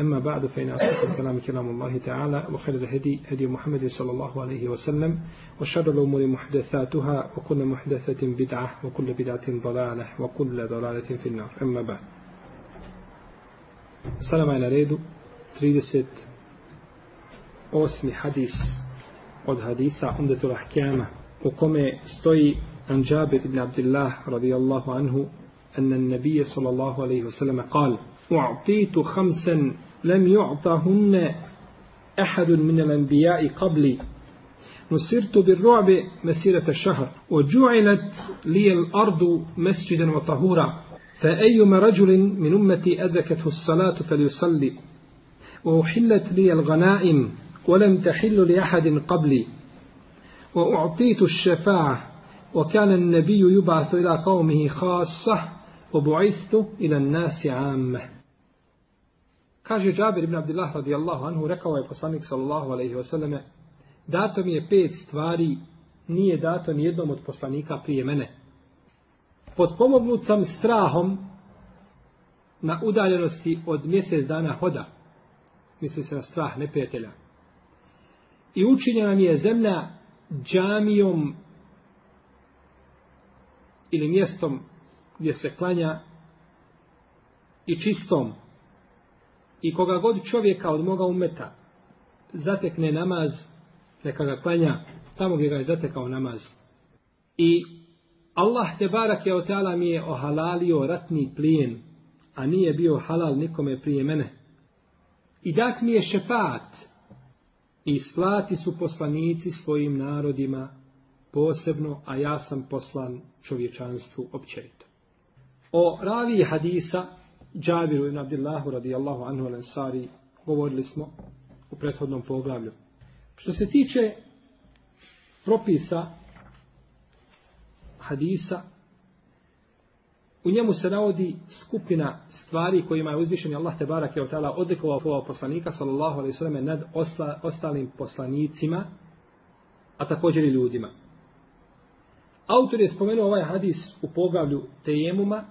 أما بعد فإن أصدق الكلام كلام الله تعالى وخير الهدي هدي محمد صلى الله عليه وسلم وشر الأمور محدثاتها وكل محدثة بدعة وكل بدعة ضلالة وكل ضلالة في النار. أما بعد. Sada je na redu 38. hadis od hadisa Umdetul Ahkama u kome stoji عن جابر بن عبد الله رضي الله عنه أن النبي صلى الله عليه وسلم قال أعطيت خمسا لم يعطهن أحد من الأنبياء قبلي. نصرت بالرعب مسيرة الشهر وجعلت لي الأرض مسجدا وطهورا. فأيما رجل من أمتي أدركته الصلاة فليصلي؟ وأحلت لي الغنائم ولم تحل لأحد قبلي. وأعطيت الشفاعة وكان النبي يبعث إلى قومه خاصة وبعثت إلى الناس عامة. Kaže Džabir ibn Abdillah radijallahu anhu, rekao je poslanik sallallahu alaihi wasallam, dato mi je pet stvari, nije dato ni jednom od poslanika prije mene. Potpomognut sam strahom na udaljenosti od mjesec dana hoda, misli se na strah neprijatelja. I učinjena mi je zemlja džamijom ili mjestom gdje se klanja i čistom. I koga god čovjeka od moga umeta zatekne namaz, neka ga klanja tamo gdje ga je zatekao namaz. I Allah te barak je od mi je ohalalio ratni plijen, a nije bio halal nikome prije mene. I dat mi je šefat, i slati su poslanici svojim narodima posebno, a ja sam poslan čovječanstvu općenito. O raviji hadisa, Džabiru ibn Abdillahu radijallahu anhu al-Ansari, govorili smo u prethodnom poglavlju. Što se tiče propisa hadisa, u njemu se navodi skupina stvari kojima je uzvišen Allah te barak je od tala odlikovao poslanika sallallahu alaihi sallam nad ostalim poslanicima, a također i ljudima. Autor je spomenuo ovaj hadis u poglavlju Tejemuma,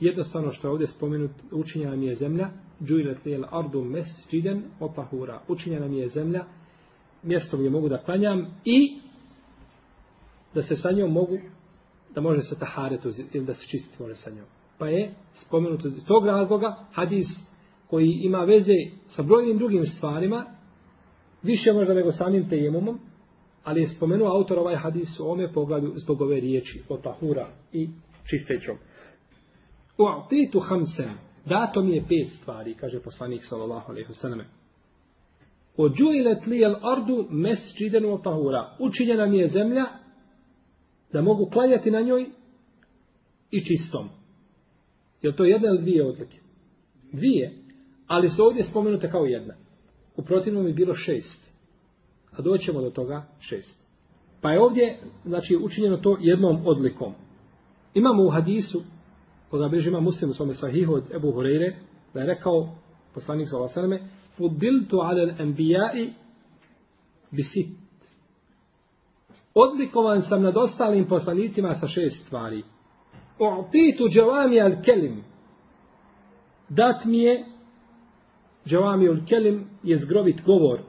jednostavno što je ovdje spomenut, učinjena mi je zemlja, džujlet lijel ardu mesđiden opahura, učinjena mi je zemlja, mjesto gdje mogu da klanjam i da se sa njom mogu, da može se taharetu ili da se čistiti može sa njom. Pa je spomenuto iz tog razloga hadis koji ima veze sa brojnim drugim stvarima, više možda nego samim tejemumom, ali je spomenuo autor ovaj hadis u ome pogledu zbog ove riječi o tahura i čistećom. U'titu hamsen, dato mi je pet stvari, kaže poslanik sallallahu alaihi wasallam. Ođuilet li jel ardu mesđiden u tahura. Učinjena mi je zemlja da mogu klanjati na njoj i čistom. Je to jedna ili dvije odlike? Dvije, ali su ovdje spomenute kao jedna. U protivnom bi bilo šest. A doćemo do toga šest. Pa je ovdje, znači, učinjeno to jednom odlikom. Imamo u hadisu, koga beže ima muslim u svome sahihu od Ebu Hureyre, da je rekao poslanik sa Osaleme, Fudiltu ala anbijai bisit. Odlikovan sam nad ostalim poslanicima sa šest stvari. U'titu džavami al kelim. Dat mi je džavami al kelim je zgrovit govor.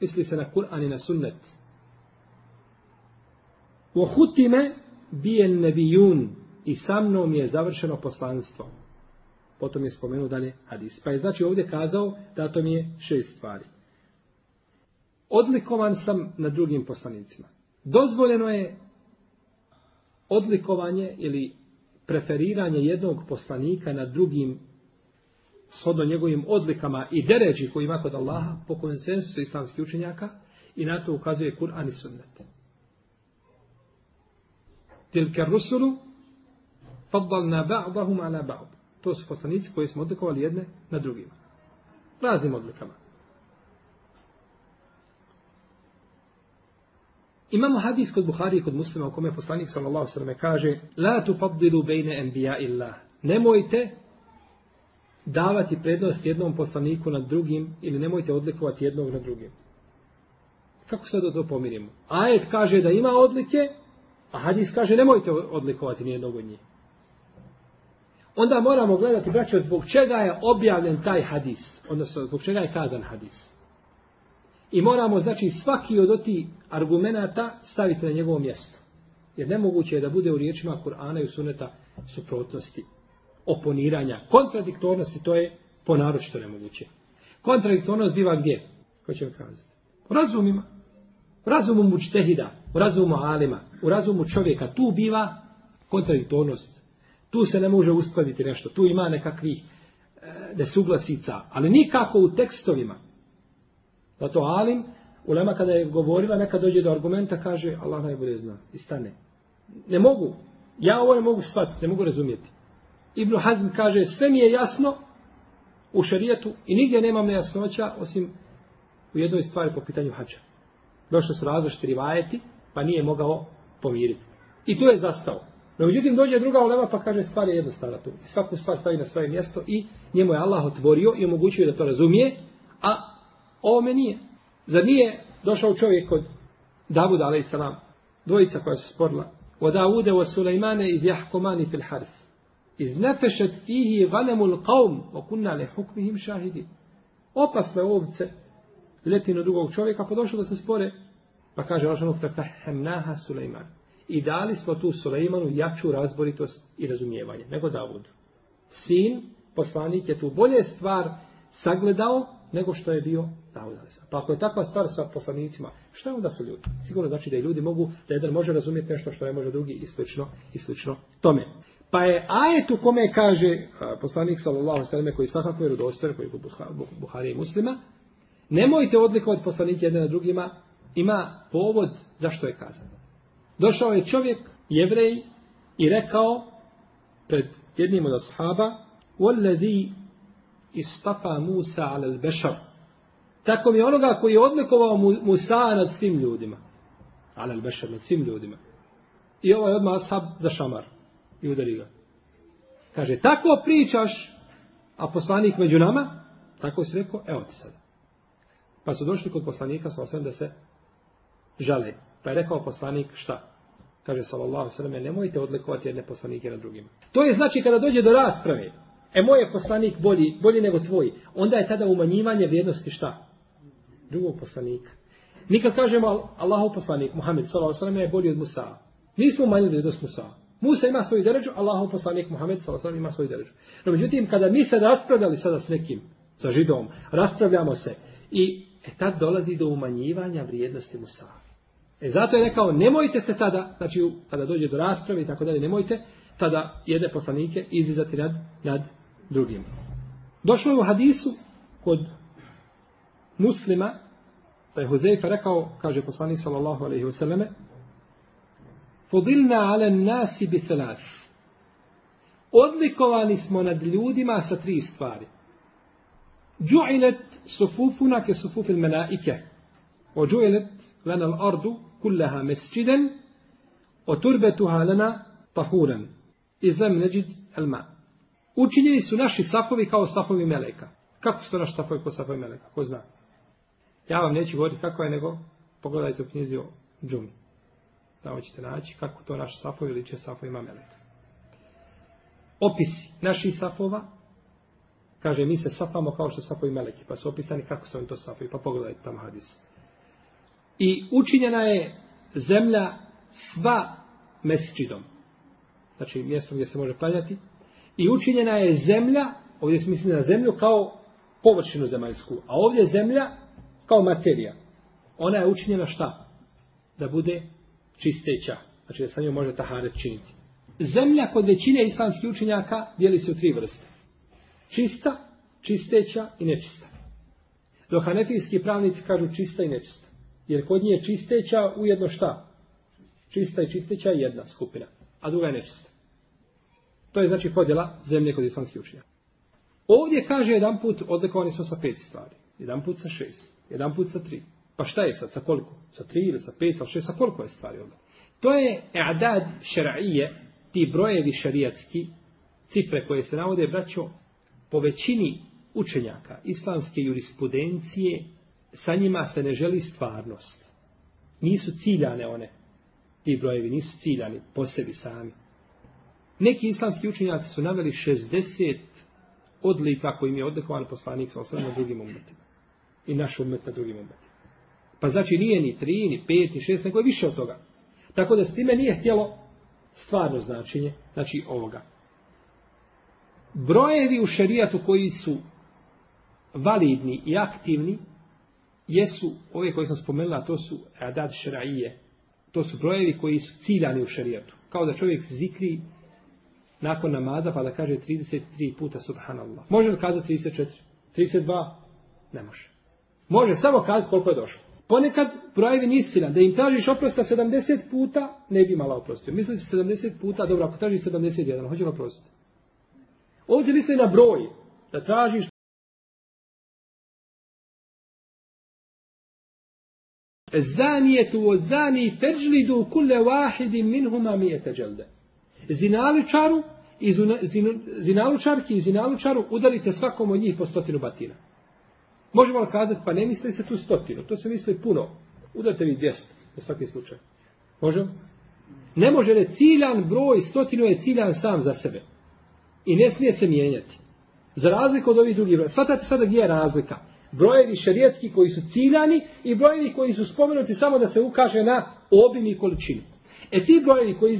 Misli se na Kur'an i na sunnet. Uhutime bijen nebijun i sa mnom je završeno poslanstvo. Potom je spomenuo dalje hadis. Pa je znači ovdje kazao da to mi je šest stvari. Odlikovan sam na drugim poslanicima. Dozvoljeno je odlikovanje ili preferiranje jednog poslanika nad drugim shodno njegovim odlikama i deređi koji ima kod Allaha po konsensusu islamskih učenjaka i na to ukazuje Kur'an i sunnet. Tilke rusulu faddalna ba'dahum ala ba'd. To su poslanici koji smo odlikovali jedne na drugima. Raznim odlikama. Imamo hadis kod Buhari i kod muslima u kome poslanik sallallahu sallam kaže La tu faddilu bejne enbija illa. Nemojte davati prednost jednom poslaniku nad drugim ili nemojte odlikovati jednog nad drugim. Kako sad da to pomirimo? Ajet kaže da ima odlike, a hadis kaže nemojte odlikovati nijednog od njih. Onda moramo gledati, braćo, zbog čega je objavljen taj hadis, odnosno zbog čega je kazan hadis. I moramo, znači, svaki od tih argumenata staviti na njegovo mjesto. Jer nemoguće je da bude u riječima Kur'ana i Suneta suprotnosti, oponiranja, kontradiktornosti, to je po naročito nemoguće. Kontradiktornost biva gdje? Ko će mi kazati? U razumima. U razumu mučtehida, u razumu alima, u razumu čovjeka. Tu biva kontradiktornost. Tu se ne može uskladiti nešto. Tu ima nekakvih e, nesuglasica, ali nikako u tekstovima. Zato Alim, Ulema kada je govorila, neka dođe do argumenta, kaže Allah najbolje zna i stane. Ne mogu. Ja ovo ne mogu shvatiti, ne mogu razumjeti. Ibn Hazm kaže, sve mi je jasno u šarijetu i nigdje nemam nejasnoća osim u jednoj stvari po pitanju hađa. Došlo su različiti rivajeti, pa nije mogao pomiriti. I tu je zastao. No, međutim, dođe druga ulema pa kaže stvar je jednostavna tu. Svaku stvar stavi na svoje mjesto i njemu je Allah otvorio i omogućio da to razumije, a Ovome nije. Zar nije došao čovjek kod Davuda, a.s. dvojica koja su sporila. O Davude o Sulejmane iz jahkomani fil harf. Iz nefešet fihi vanemul qavm o kunna hukmihim šahidi. Opasne ovce leti na drugog čovjeka, pa došlo da se spore. Pa kaže Alšanu fetahemnaha Sulejman. I dali smo tu Sulejmanu jaču razboritost i razumijevanje, nego Davud. Sin, poslanik je tu bolje stvar sagledao nego što je bio Davud Pa ako je takva stvar sa poslanicima, šta je onda su ljudi? Sigurno znači da i ljudi mogu, da jedan može razumjeti nešto što ne može drugi i slično, i slično tome. Pa je ajet u kome kaže poslanik sallallahu sallam koji svakako je rodostojan, koji je Buhari i muslima, nemojte odlikovati poslanike jedne na drugima, ima povod zašto je kazano. Došao je čovjek, jevrej, i rekao pred jednim od ashaba, وَالَّذِي istafa Musa al bešar. Tako mi onoga koji je odlikovao Musa nad svim ljudima. Al bešar nad svim ljudima. I ovaj odmah ashab za šamar. I udari ga. Kaže, tako pričaš, a poslanik među nama, tako si rekao, evo ti sada. Pa su došli kod poslanika sa da se žale. Pa je rekao poslanik šta? Kaže sallallahu sallam, nemojte odlikovati jedne poslanike na drugima. To je znači kada dođe do rasprave, E moj je poslanik bolji, bolji nego tvoj. Onda je tada umanjivanje vrijednosti šta? Drugog poslanika. Mi kad kažemo Allahov poslanik, Muhammed s.a.v. je bolji od Musa. Nismo umanjili vrijednost Musa. Musa ima svoju deređu, Allahov poslanik Muhammed s.a.v. ima svoju deređu. No međutim, kada mi se raspravljali sada s nekim, sa židom, raspravljamo se i e, tad dolazi do umanjivanja vrijednosti Musa. E zato je rekao, nemojte se tada, znači kada dođe do rasprave i tako dalje, nemojte tada jedne poslanike izizati nad, nad drugim. Došlo je u hadisu kod muslima, da je Huzeyfa rekao, kaže poslanik sallallahu alaihi wasallam, Fudilna ala nasi bi. Odlikovani smo nad ljudima sa tri stvari. Džu'ilet sufufuna ke sufufil melaike. O džu'ilet lana l'ardu mesčiden. O turbetuha lana tahuran. Izlem neđid al ma' Učinjeni su naši safovi kao safovi meleka. Kako su naši safovi kao safovi meleka? Ko zna? Ja vam neću govoriti kako je, nego pogledajte u knjizi o džumi. Tamo ćete naći kako to naši safovi liče safovima meleka. Opisi naših safova, kaže mi se safamo kao što safovi meleki, pa su opisani kako su oni to safovi, pa pogledajte tamo hadis. I učinjena je zemlja sva mesčidom. Znači mjesto gdje se može planjati, i učinjena je zemlja, ovdje se misli na zemlju kao površinu zemaljsku, a ovdje zemlja kao materija. Ona je učinjena šta? Da bude čisteća. Znači da sa njom može taharet činiti. Zemlja kod većine islamskih učenjaka dijeli se u tri vrste. Čista, čisteća i nečista. Dok hanefijski pravnici kažu čista i nečista. Jer kod nje čisteća ujedno šta? Čista i čisteća je jedna skupina, a druga je nečista. To je znači podjela zemlje kod islamskih učenjaka. Ovdje kaže jedan put odlikovani smo sa pet stvari. Jedan put sa šest. Jedan put sa tri. Pa šta je sad? Sa koliko? Sa tri ili sa pet, pa šest? Sa koliko je stvari ovdje? To je i'dad šara'ije, ti brojevi šarijatski, cifre koje se navode, braćo, po većini učenjaka islamske jurisprudencije, sa njima se ne želi stvarnost. Nisu ciljane one. Ti brojevi nisu ciljani po sebi sami. Neki islamski učenjaci su naveli 60 odlika kojim je odlikovan poslanik sa na drugim umetima. I naš umet na drugim umetima. Pa znači nije ni tri, ni pet, ni šest, nego je više od toga. Tako da s time nije htjelo stvarno značenje, znači ovoga. Brojevi u šerijatu koji su validni i aktivni, jesu, ove koje sam spomenula, to su adad šeraije. To su brojevi koji su ciljani u šerijatu. Kao da čovjek zikri nakon namaza pa da kaže 33 puta subhanallah. Može li kazati 34? 32? Ne može. Može samo kazati koliko je došlo. Ponekad brojevi nisu Da im tražiš oprosta 70 puta, ne bi malo oprostio. Misli se 70 puta, dobro, ako tražiš 71, hoće li oprostiti? Ovdje misli na broj. Da tražiš Zanijetu od zani teđlidu kule wahidi minhuma mijete dželde. Zinaličaru i zinalučarki i zinalučaru udarite svakom od njih po stotinu batina. Možemo li kazati, pa ne misli se tu stotinu, to se misli puno. Udarite vi dvijest, za svaki slučaj. Možemo? Ne može ne ciljan broj, stotinu je ciljan sam za sebe. I ne smije se mijenjati. Za razliku od ovih drugih broja. Svatate sada gdje je razlika. Brojevi šerijetski koji su ciljani i brojevi koji su spomenuti samo da se ukaže na obim i količinu. E ti brojevi koji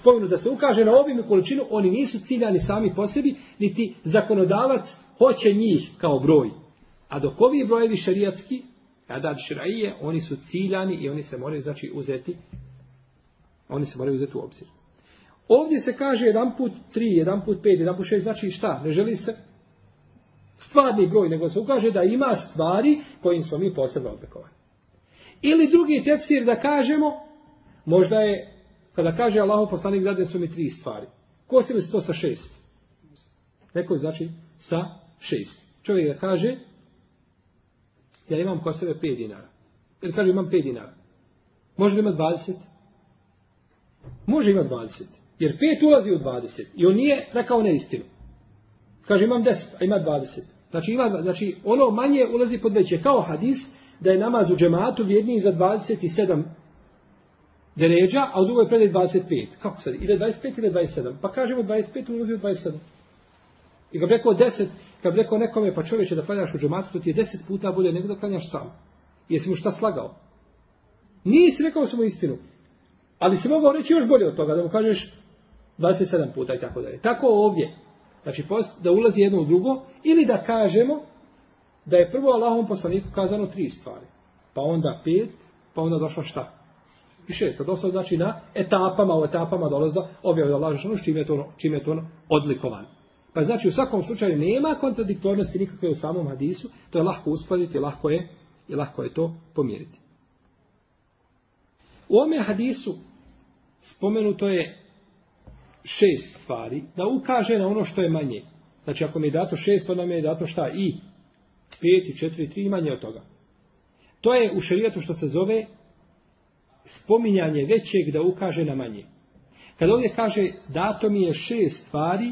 spomenu da se ukaže na obim i količinu, oni nisu ciljani sami po sebi, niti zakonodavac hoće njih kao broj. A dok ovi brojevi šerijatski, kada šraije, oni su ciljani i oni se moraju znači uzeti oni se moraju uzeti u obzir. Ovdje se kaže jedan put tri, jedan put pet, jedan put šest, znači šta? Ne želi se stvarni broj, nego se ukaže da ima stvari kojim smo mi posebno odlikovani. Ili drugi tefsir da kažemo, možda je, kada kaže Allahu poslanik zade su mi tri stvari. Ko se to sa šest? Neko znači sa šest. Čovjek da kaže, ja imam ko sebe 5 dinara. Ili kaže imam 5 dinara. Može imati 20? Može imati 20. Jer 5 ulazi u 20. I on nije rekao neistinu. Kaže imam 10, a ima 20. Znači, ima, znači ono manje ulazi pod veće. Kao hadis da je namaz u džematu vjedniji za 27 deređa, a u drugoj predaj 25. Kako sad? Ide 25 ili 27? Pa kažemo 25 ulazi u 27. I kad rekao 10, kad rekao nekome, pa čovječe da klanjaš u džematu, to ti je 10 puta bolje nego da klanjaš sam. Jesi mu šta slagao? Nisi rekao samo istinu. Ali si mogao reći još bolje od toga, da mu kažeš 27 puta i tako dalje. Tako ovdje. Znači, da ulazi jedno u drugo, ili da kažemo da je prvo Allahom poslaniku kazano tri stvari. Pa onda pet, pa onda došlo šta? I šest. Došlo znači na etapama, u etapama dolazda objave da Allah čime je to, je to odlikovan. Pa znači u svakom slučaju nema kontradiktornosti nikakve u samom hadisu, to je lahko uskladiti, lahko je, i lahko je to pomjeriti. U ome hadisu spomenuto je šest stvari, da ukaže na ono što je manje. Znači ako mi je dato šest, onda mi je dato šta? I pet i četiri, tri, manje od toga. To je u šerijatu što se zove spominjanje većeg da ukaže na manje. Kad ovdje kaže dato mi je šest stvari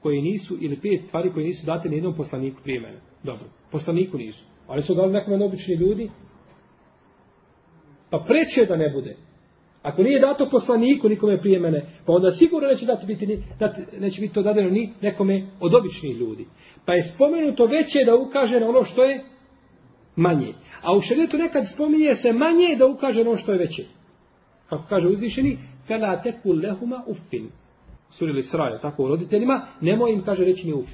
koje nisu, ili pet stvari koje nisu date ni jednom poslaniku prije mene. Dobro, poslaniku nisu. Ali su dali nekome obični ljudi. Pa preće da ne bude. Ako nije dato poslaniku nikome prije mene, pa onda sigurno neće, dati biti, neće biti to dadeno ni nekome od običnih ljudi. Pa je spomenuto veće da ukaže na ono što je manje. A u šarijetu nekad spominje se manje da ukaže na ono što je veće. Kako kaže uzvišeni, kada teku lehuma uffin. Surili sraja, tako u roditeljima, nemoj im, kaže, reći ni uf.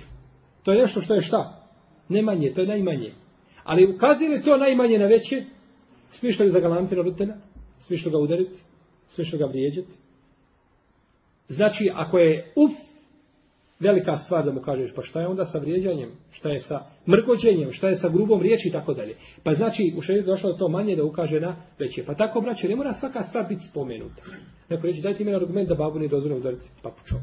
To je nešto što je šta? Ne manje, to je najmanje. Ali ukazuje to najmanje na veće? Smiš li zagalamiti na roditelja? Smiš li ga udariti? Smiješ ga vrijeđati? Znači, ako je uf velika stvar da mu kažeš, pa šta je onda sa vrijeđanjem, šta je sa mrgođenjem, šta je sa grubom riječi i tako dalje. Pa znači, u šeju došlo to manje da ukaže na veće. Pa tako, braće, ne mora svaka stvar biti spomenuta. Neko reći, dajte mi argument da babu ne dozvoljeno udariti papučom.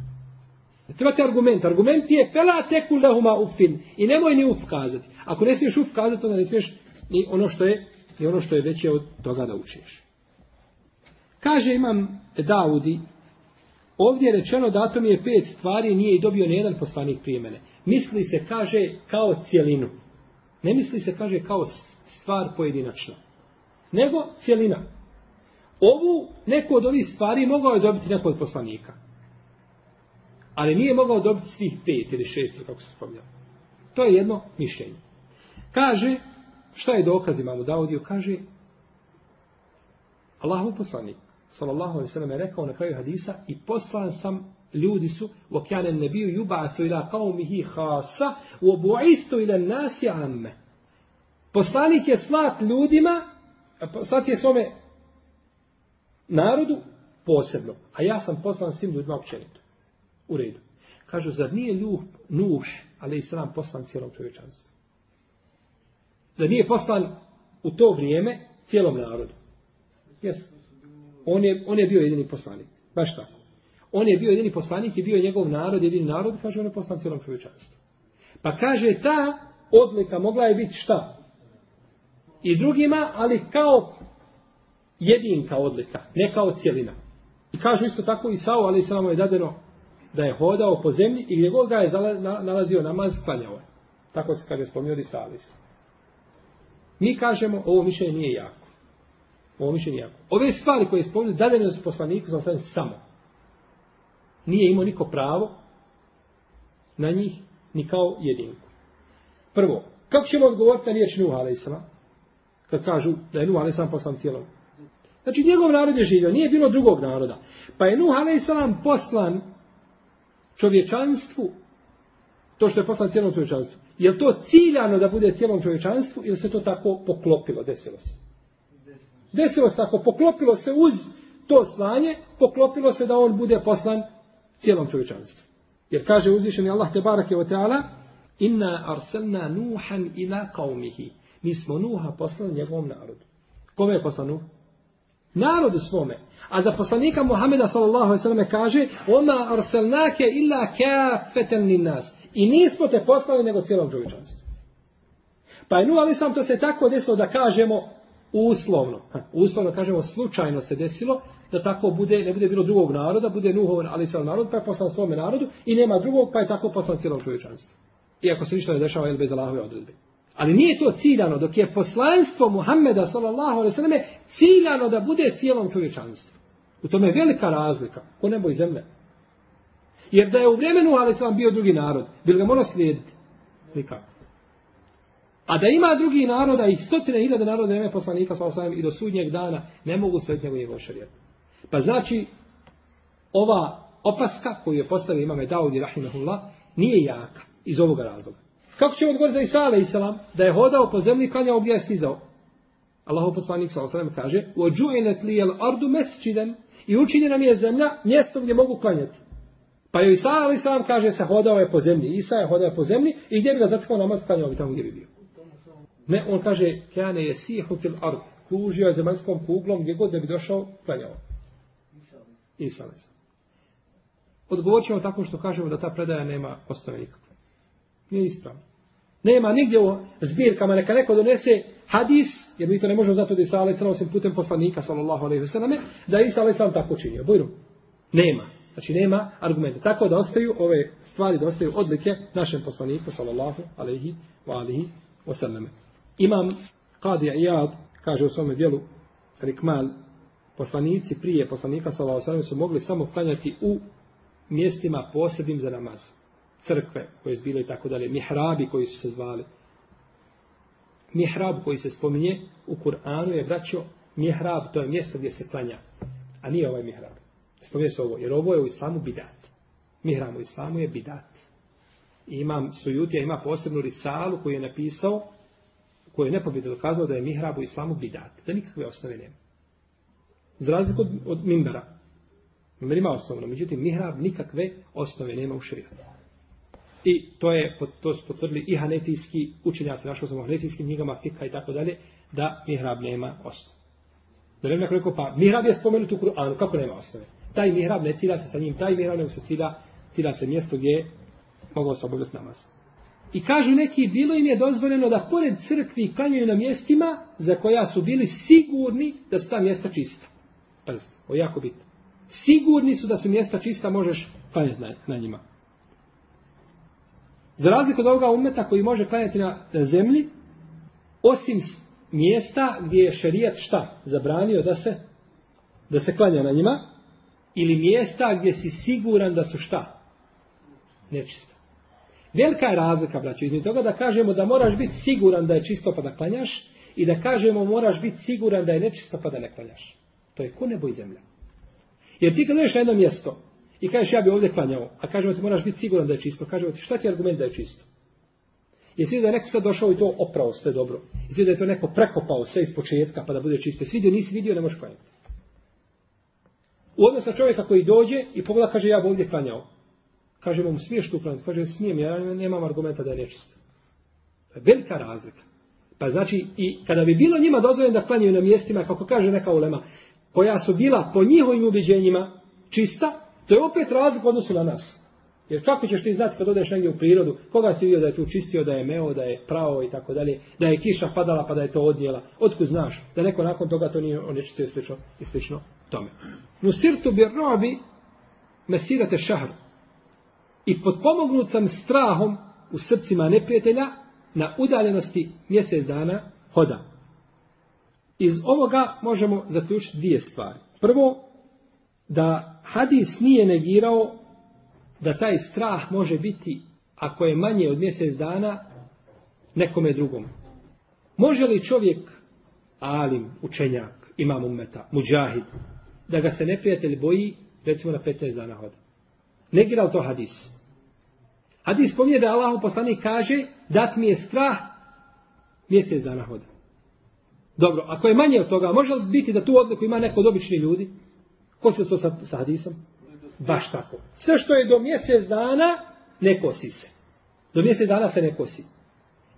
Ne trebate argument. Argument je fela teku lahuma ufin. I nemoj ni uf kazati. Ako ne smiješ uf kazati, onda ne smiješ ni ono što je, ni ono što je veće od toga da učiš. Kaže imam Daudi, ovdje je rečeno dato mi je pet stvari, nije i dobio nijedan poslanik prije mene. Misli se, kaže, kao cijelinu. Ne misli se, kaže, kao stvar pojedinačna. Nego cijelina. Ovu, neko od ovih stvari mogao je dobiti neko od poslanika. Ali nije mogao dobiti svih pet ili šest, kako se spomljao. To je jedno mišljenje. Kaže, šta je dokaz imamo Daudiju? Kaže, Allahu poslanik, sallallahu alaihi sallam, je rekao na kraju hadisa i poslan sam ljudi su وَكَانَ النَّبِيُّ يُبَعَثُ إِلَى قَوْمِهِ خَاسَ وَبُعِثُ إِلَى النَّاسِ عَمَّ Poslanik je slat ljudima, slat je svome narodu posebno, a ja sam poslan svim ljudima općenito. U redu. Kažu, zar nije ljuh, Nuh, ali i sram poslan cijelom čovječanstvu? Da nije poslan u to vrijeme cijelom narodu? Jes. On je, on je bio jedini poslanik. Baš tako. On je bio jedini poslanik i bio njegov narod, jedini narod, kaže on je poslan cijelom čovječanstvu. Pa kaže ta odlika mogla je biti šta? I drugima, ali kao jedinka odlika, ne kao cijelina. I kaže isto tako i Sao, ali samo je dadeno da je hodao po zemlji i gdje god ga je nalazio namaz, klanjao je. Tako se kaže spomnio Salis. Mi kažemo, ovo mišljenje nije jako. Ovo mišljenje jako. Ove stvari koje je spomnio, dadene su poslaniku, sam samo nije imao niko pravo na njih ni kao jedinku. Prvo, kako ćemo odgovoriti na riječ Nuh a.s. kad kažu da je Nuh a.s. poslan cijelom? Znači njegov narod je živio, nije bilo drugog naroda. Pa je Nuh a.s. poslan čovječanstvu, to što je poslan cijelom čovječanstvu. Je to ciljano da bude cijelom čovječanstvu ili se to tako poklopilo, desilo se? Desilo se tako, poklopilo se uz to slanje, poklopilo se da on bude poslan cijelom čovječanstvu. Jer kaže uzvišeni Allah te barake wa ta'ala Inna arsalna Nuhan ila qaumihi. Mi smo Nuha poslali njegovom narodu. Kome je poslan Nuh? Narodu svome. A za poslanika Muhameda selleme kaže: "Oma arsalnake illa kafatan linnas." I nismo te poslali nego cijelom čovječanstvu. Pa je Nuh ali sam to se tako desilo da kažemo uslovno. Uslovno kažemo slučajno se desilo da tako bude, ne bude bilo drugog naroda, bude Nuhov ali sam narod, pa je poslan svome narodu i nema drugog, pa je tako poslan cijelom čovječanstvu. Iako se ništa ne dešava ili bez Allahove odredbe. Ali nije to ciljano, dok je poslanstvo Muhammeda sallam ciljano da bude cijelom čovječanstvu. U tome je velika razlika, ko nebo i zemlje. Jer da je u vremenu ali sam bio drugi narod, bi ga morao slijediti? Nikako. A da ima drugi naroda i stotine hiljada naroda nema poslanika sallallahu alaihi i do sudnjeg dana ne mogu slijediti njegov šarijet. Pa znači, ova opaska koju je postavio imame Daudi, rahimahullah, nije jaka iz ovoga razloga. Kako će odgovor za Isa, alaih da je hodao po zemlji, klanjao gdje je stizao? Allahu poslanik sallallahu kaže: "Uđuinet li el ardu mesčidan" i učinjena mi je zemlja mjesto gdje mogu klanjati. Pa je Isa sam kaže se hodao je po zemlji. Isa je hodao po zemlji i gdje bi ga zatekao namaz klanjao bi tamo gdje bi bio. Ne, on kaže kane je sihu fil ard. Kružio je zemaljskom kuglom gdje god da bi došao klanjao. Isa Odgovorit ćemo tako što kažemo da ta predaja nema osnove nikakve. Nije ispravno. Nema nigdje u zbirkama, neka neko donese hadis, jer mi to ne možemo zato da Isa alaih osim putem poslanika, sallallahu alaihi wasallam, da Isa alaih tako činio. Bujru. Nema. Znači nema argumenta. Tako da ostaju ove stvari, da ostaju odlike našem poslaniku, sallallahu alaihi wa alihi. Imam Qadija Iyad, kaže u svome dijelu Rikmal, poslanici prije poslanika sallallahu su mogli samo klanjati u mjestima posebnim za namaz. Crkve koje su bile i tako dalje, mihrabi koji su se zvali. Mihrab koji se spominje u Kur'anu je braćo mihrab, to je mjesto gdje se klanja. A nije ovaj mihrab. Spominje se ovo, jer ovo je u islamu bidat. Mihrab u islamu je bidat. I imam Sujutija, ima posebnu risalu koju je napisao, koju je nepobitno dokazao da je mihrab u islamu bidat. Da nikakve osnove nema. Za razliku od, od mimbera. Mimber ima osnovno, međutim mihrab nikakve osnove nema u šarijatu. I to je, to su potvrdili i hanefijski učenjaci, našao sam u hanefijskim knjigama, fika i tako dalje, da mihrab nema osnove. Da ne neko rekao, pa mihrab je spomenut u Kur'anu, kako nema osnove? Taj mihrab ne cilja se sa njim, taj mihrab nego se cilja se mjesto gdje je mogao se obavljati namaz. I kažu neki, bilo im je dozvoljeno da pored crkvi klanjaju na mjestima za koja su bili sigurni da su ta mjesta čista. Pazite, je jako bitno. Sigurni su da su mjesta čista, možeš klanjati na, na njima. Za razliku od ovoga umeta koji može klanjati na, na zemlji, osim mjesta gdje je šerijat šta? Zabranio da se da se klanja na njima ili mjesta gdje si siguran da su šta? Nečista. Velika je razlika, braćo, između toga da kažemo da moraš biti siguran da je čisto pa da klanjaš i da kažemo moraš biti siguran da je nečisto pa da ne klanjaš. To je ko nebo i zemlja. Jer ti kad na jedno mjesto i kažeš ja bi ovdje klanjao, a kažemo ti moraš biti siguran da je čisto, kažemo ti šta ti je argument da je čisto? Jesi da je neko sad došao i to oprao sve dobro? Jesi da je to neko prekopao sve iz početka pa da bude čisto? Svidio, nisi vidio, ne možeš klanjati. U odnosu čovjeka koji dođe i pogleda, kaže ja bi ovdje klanjao. Kaže mu, smiješ tu klanjati? Kaže, smijem, ja nemam argumenta da je je velika razlika. Pa znači, i kada bi bilo njima dozvoljeno da klanjaju na mjestima, kako kaže neka ulema, koja su bila po njihovim ubeđenjima čista, to je opet razlika odnosu na nas. Jer kako ćeš ti znati kad odeš negdje u prirodu, koga si vidio da je tu čistio, da je meo, da je pravo i tako dalje, da je kiša padala pa da je to odnijela. Otkud znaš da neko nakon toga to nije onečistio i slično, tome. Nu sirtu bi robi mesirate šahru. I potpomognut sam strahom u srcima neprijatelja na udaljenosti mjesec dana hoda. Iz ovoga možemo zaključiti dvije stvari. Prvo, da hadis nije negirao da taj strah može biti, ako je manje od mjesec dana, nekome drugom. Može li čovjek, alim, učenjak, imam umeta, muđahid, da ga se neprijatelj boji, recimo na 15 dana hoda? Negira li to hadis? Hadis spominje da Allah poslanik kaže, dat mi je strah mjesec dana hoda. Dobro, ako je manje od toga, može li biti da tu odliku ima neko od obični ljudi? Ko se to sa, hadisom? Baš tako. Sve što je do mjesec dana, ne kosi se. Do mjesec dana se ne kosi.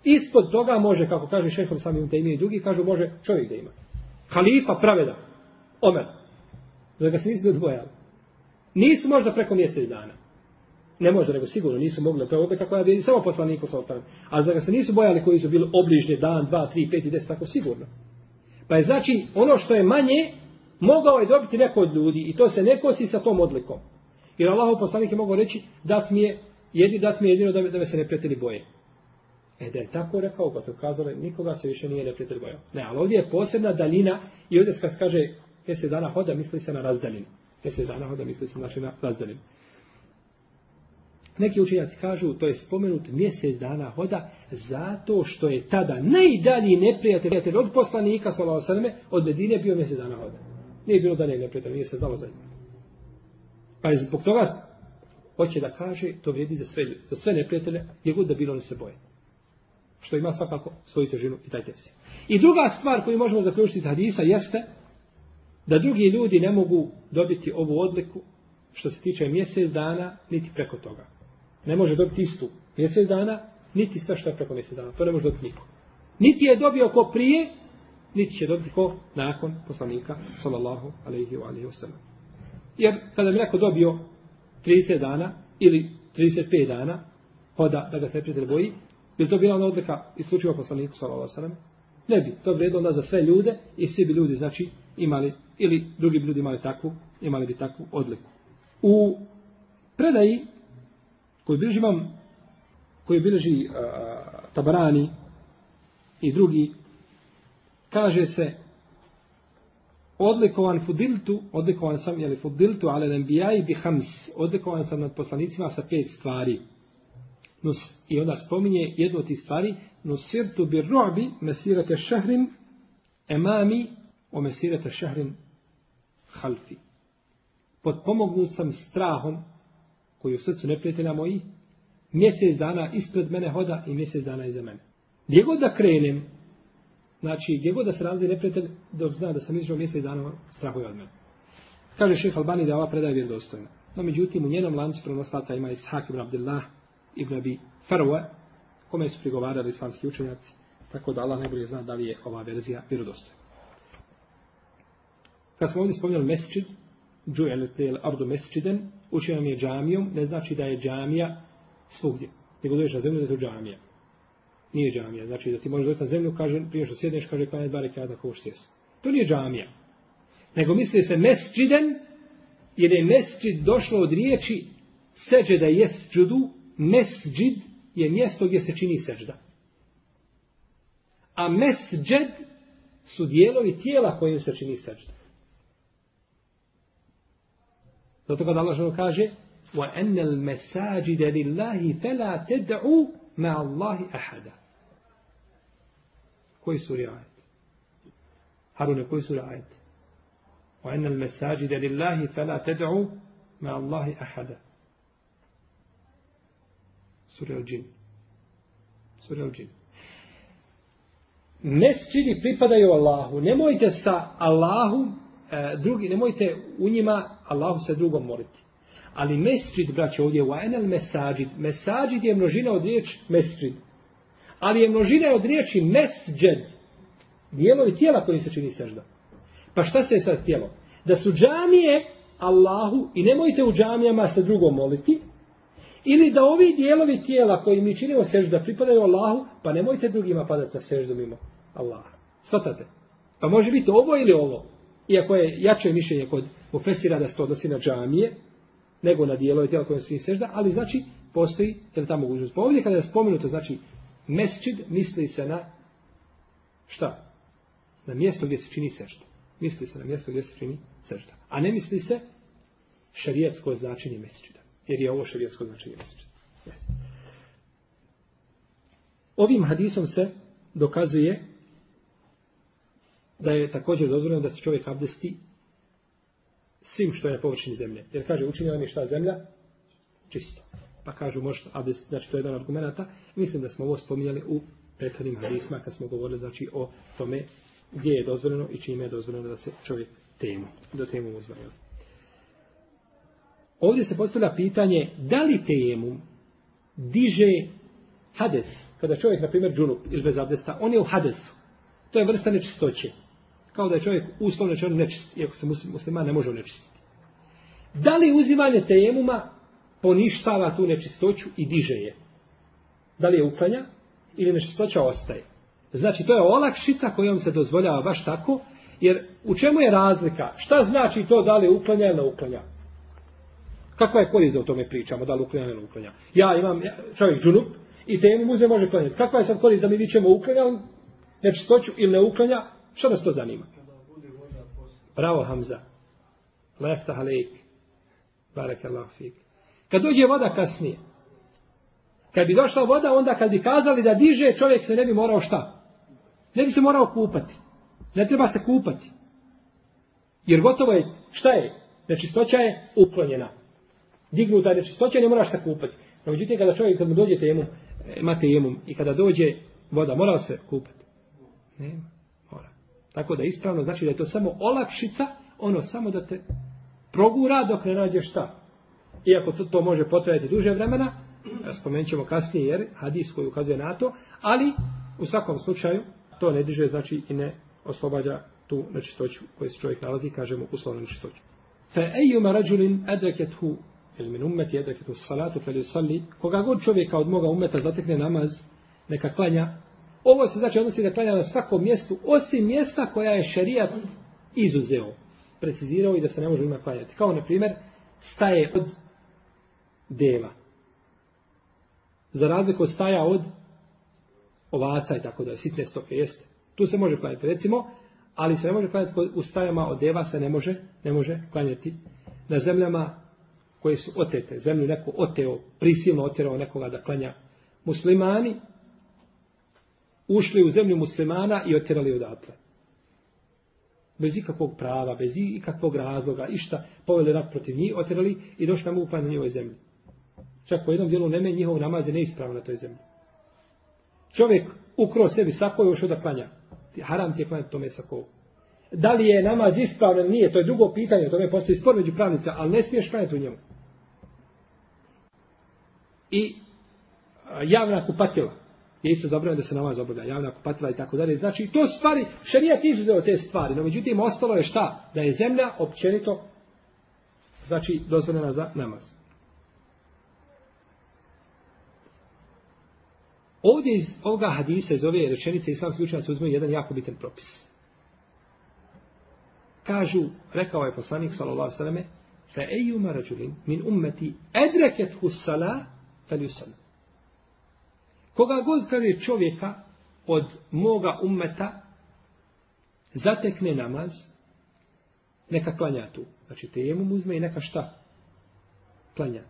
Ispod toga može, kako kaže šehom samim te i drugi, kažu može čovjek da ima. Halifa praveda. Omer. Da ga se nisu odvojali. Nisu možda preko mjesec dana. Ne možda, nego sigurno nisu mogli. To je opet ja vidim samo poslaniku sa ostalim. Ali da ga se nisu bojali koji su bili obližnje dan, dva, tri, pet i deset, tako sigurno. Pa je znači ono što je manje, mogao je dobiti neko od ljudi i to se ne kosi sa tom odlikom. Jer Allahov poslanik je mogao reći dat mi je, jedni dat mi je jedino da me, da me se neprijatelji boje. E da je tako rekao, pa to kazalo, nikoga se više nije neprijatelj bojao. Ne, ali ovdje je posebna daljina i ovdje kad se kaže mjesec dana hoda, misli se na razdaljinu. Mjesec dana hoda, misli se znači na razdaljinu. Neki učenjaci kažu, to je spomenut mjesec dana hoda, zato što je tada najdalji neprijatelj od poslanika, sallallahu od Medine bio mjesec dana hoda. Nije bilo dalje neprijatelj, nije se znalo za njim. Pa je zbog toga hoće da kaže, to vrijedi za sve, za sve neprijatelje, gdje god da bilo ne se boje. Što ima svakako svoju težinu i taj tefsir. I druga stvar koju možemo zaključiti iz hadisa jeste da drugi ljudi ne mogu dobiti ovu odliku što se tiče mjesec dana, niti preko toga. Ne može dobiti istu mjesec dana, niti sve što je preko mjesec dana. To ne može dobiti niko. Niti je dobio ko prije, niti će dobiti ko nakon poslanika, sallallahu alaihi wa alaihi wa. Jer kada bi neko dobio 30 dana ili 35 dana hoda da ga se prijatelj boji, bi to bila ona odlika isključivo poslaniku sallallahu alaihi Ne bi. To bi onda za sve ljude i svi bi ljudi znači imali ili drugi bi ljudi imali takvu, imali bi takvu odliku. U predaji koju bilježi vam koju bilježi uh, Tabarani i drugi kaže se odlikovan fudiltu, odlikovan sam, jeli fudiltu, ale nembijaj bi hams, odlikovan sam nad poslanicima sa pet stvari. Nus, I onda spominje jednu od tih stvari, nusirtu bi ru'bi mesirate šahrin emami o mesirate šahrin halfi. Potpomognut sam strahom koji u srcu neprijatelja moji, mjesec dana ispred mene hoda i mjesec dana iza mene. Gdje god da krenem, Znači, gdje god da se razli neprijatelj, dok zna da sam izdržao mjesec dana, strahuje od mene. Kaže šeh Albani da ova predaja vjerodostojna. No, međutim, u njenom lancu prenoslaca ima Ishak ibn Abdullah ibn Abi Farwa, kome su prigovarali islamski učenjaci, tako da Allah najbolje zna da li je ova verzija vjerodostojna. Kad smo ovdje spominjali mesčid, džu'el tel ardu mesčiden, učio nam je džamijom, ne znači da je džamija svugdje. Nego dođeš na zemlju da je to džamija. Nije džamija. Znači da ti možeš doći na zemlju, kaže, prije što sjedneš, kaže, klanjaj dva rekiata ko sjest. To nije džamija. Nego misli se mesčiden, jer je mesčid došlo od riječi seđeda jesđudu, mesđid je mjesto gdje se čini seđda. A mesđed su dijelovi tijela kojim se čini seđda. Zato kada Allah kaže وَأَنَّ الْمَسَاجِدَ لِلَّهِ فَلَا تَدْعُوا مَا اللَّهِ أَحَدًا Koji su ajet? Harune, koji su ajet? وَأَنَّ الْمَسَاجِدَ لِلَّهِ فَلَا تَدْعُوا مَا اللَّهِ أَحَدًا Sura al-Jin. Sura al-Jin. Mesčidi pripadaju Allahu. Nemojte sa Allahu e, drugi, nemojte u njima Allahu se drugom moliti. Ali mesčid, braće, ovdje je enel mesađid. Mesađid je množina od riječ mesčid. Ali je množina od riječi mesđed. Dijelovi tijela koji se čini sežda. Pa šta se je sad tijelo? Da su džamije Allahu i nemojte u džamijama se drugom moliti, ili da ovi dijelovi tijela koji mi činimo sežda pripadaju Allahu, pa nemojte drugima padati na seždu mimo Allaha. Svatate? Pa može biti ovo ili ovo. Iako je jače mišljenje kod Mufesira da se to odnosi na džamije, nego na dijelove tijela koje su sežda, ali znači postoji je ta mogućnost. Pa ovdje kada je spomenuto, znači mesčid misli se na šta? Na mjesto gdje se čini sežda. Misli se na mjesto gdje se čini sežda. A ne misli se šarijetsko značenje mesčida. Jer je ovo šarijetsko značenje mesčida. Yes. Ovim hadisom se dokazuje da je također dozvoljeno da se čovjek abdesti svim što je na površini zemlje. Jer kaže, učinila nam je šta zemlja? Čisto. Pa kažu, možete abdesti, znači to je jedan od argumenta. Mislim da smo ovo spominjali u prethodnim hadisma kad smo govorili znači o tome gdje je dozvoljeno i čime je dozvoljeno da se čovjek temu, do temu uzme. Ovdje se postavlja pitanje da li temu diže hades, kada čovjek, na primjer, džunup ili bez abdesta, on je u hadesu. To je vrsta nečistoće. Kao da je čovjek uslovno rečeno nečist, iako se musliman ne može nečistiti. Da li uzimanje tejemuma poništava tu nečistoću i diže je? Da li je uklanja ili nečistoća ostaje? Znači, to je olakšica kojom se dozvoljava baš tako, jer u čemu je razlika? Šta znači to da li uklanja ili ne uklanja? Kakva je korist da o tome pričamo, da li uklanja ili ne uklanja? Ja imam čovjek džunup i temu uzme može klanjati. Kakva je sad korist da mi vićemo uklanja nečistoću ili ne uklanja? Što nas to zanima? Bravo Hamza. Leftah alejk. Barek Allah fik. Kad dođe voda kasnije, kad bi došla voda, onda kad bi kazali da diže, čovjek se ne bi morao šta? Ne bi se morao kupati. Ne treba se kupati. Jer gotovo je, šta je? Nečistoća je uklonjena. Dignuta nečistoća, ne moraš se kupati. No, međutim, kada čovjek, kad mu dođe temu, ima temu, i kada dođe voda, mora se kupati. Nema. Tako da ispravno znači da je to samo olakšica, ono samo da te progura dok ne nađe šta. Iako to, to može potrajati duže vremena, spomenut ćemo kasnije jer hadis koji ukazuje na to, ali u svakom slučaju to ne diže znači i ne oslobađa tu nečistoću koju se čovjek nalazi, kažemo uslovnu nečistoću. Fe ejuma rađulin edekethu ili min ummeti edekethu salatu fe li koga god čovjeka od moga umeta zatekne namaz, neka klanja Ovo se znači odnosi da klanja na svakom mjestu, osim mjesta koja je šerijat izuzeo. Precizirao i da se ne može ima klanjati. Kao, na primjer, staje od deva. Za razliku staja od ovaca i tako da sitne stoke jeste. Tu se može klanjati, recimo, ali se ne može klanjati u stajama od deva se ne može, ne može klanjati na zemljama koje su otete. Zemlju neko oteo, prisilno otjerao nekoga da klanja muslimani, ušli u zemlju muslimana i otjerali odatle. Bez ikakvog prava, bez ikakvog razloga, išta, poveli rat protiv njih, otjerali i došli nam upaj na njihove zemlji. Čak po jednom dijelu neme njihov namaz je neispravo na toj zemlji. Čovjek ukro sebi sako i ušao da klanja. haram ti je klanjati to mesa kovu. Da li je namaz ispravno ili nije, to je drugo pitanje, tome postoji spor među pravnica, ali ne smiješ klanjati u njemu. I javna kupatila je isto zabranjeno da se namaz obavlja, javna kupatila i tako dalje. Znači, to stvari, šarijat izuzeo te stvari, no međutim, ostalo je šta? Da je zemlja općenito, znači, dozvoljena za namaz. Ovdje iz ovoga hadisa, iz ove rečenice islamski učenjaci uzmeju jedan jako bitan propis. Kažu, rekao je poslanik, sallallahu sallam, fa ejuma rađulin min ummeti edreket husala fel Koga god kaže čovjeka od moga ummeta zatekne namaz, neka klanja tu. Znači tejemum uzme i neka šta? Klanja.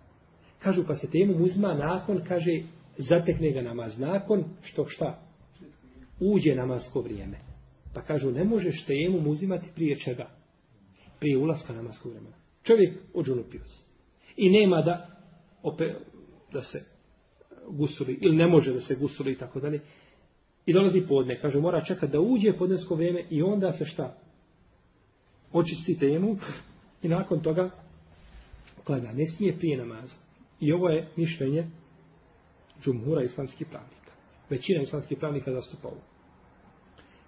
Kažu pa se tejemum uzma nakon, kaže, zatekne ga namaz nakon što šta? Uđe namasko vrijeme. Pa kažu, ne možeš tejemum uzimati prije čega? Prije ulaska namaskog vremena. Čovjek odžunupio se. I nema da, opet, da se gusuli, ili ne može da se gusuli i tako dalje. I dolazi podne, kaže, mora čekati da uđe podnesko vrijeme i onda se šta? Očisti temu i nakon toga klanja. Ne smije prije namaza. I ovo je mišljenje džumhura islamskih pravnika. Većina islamskih pravnika zastupa ovo.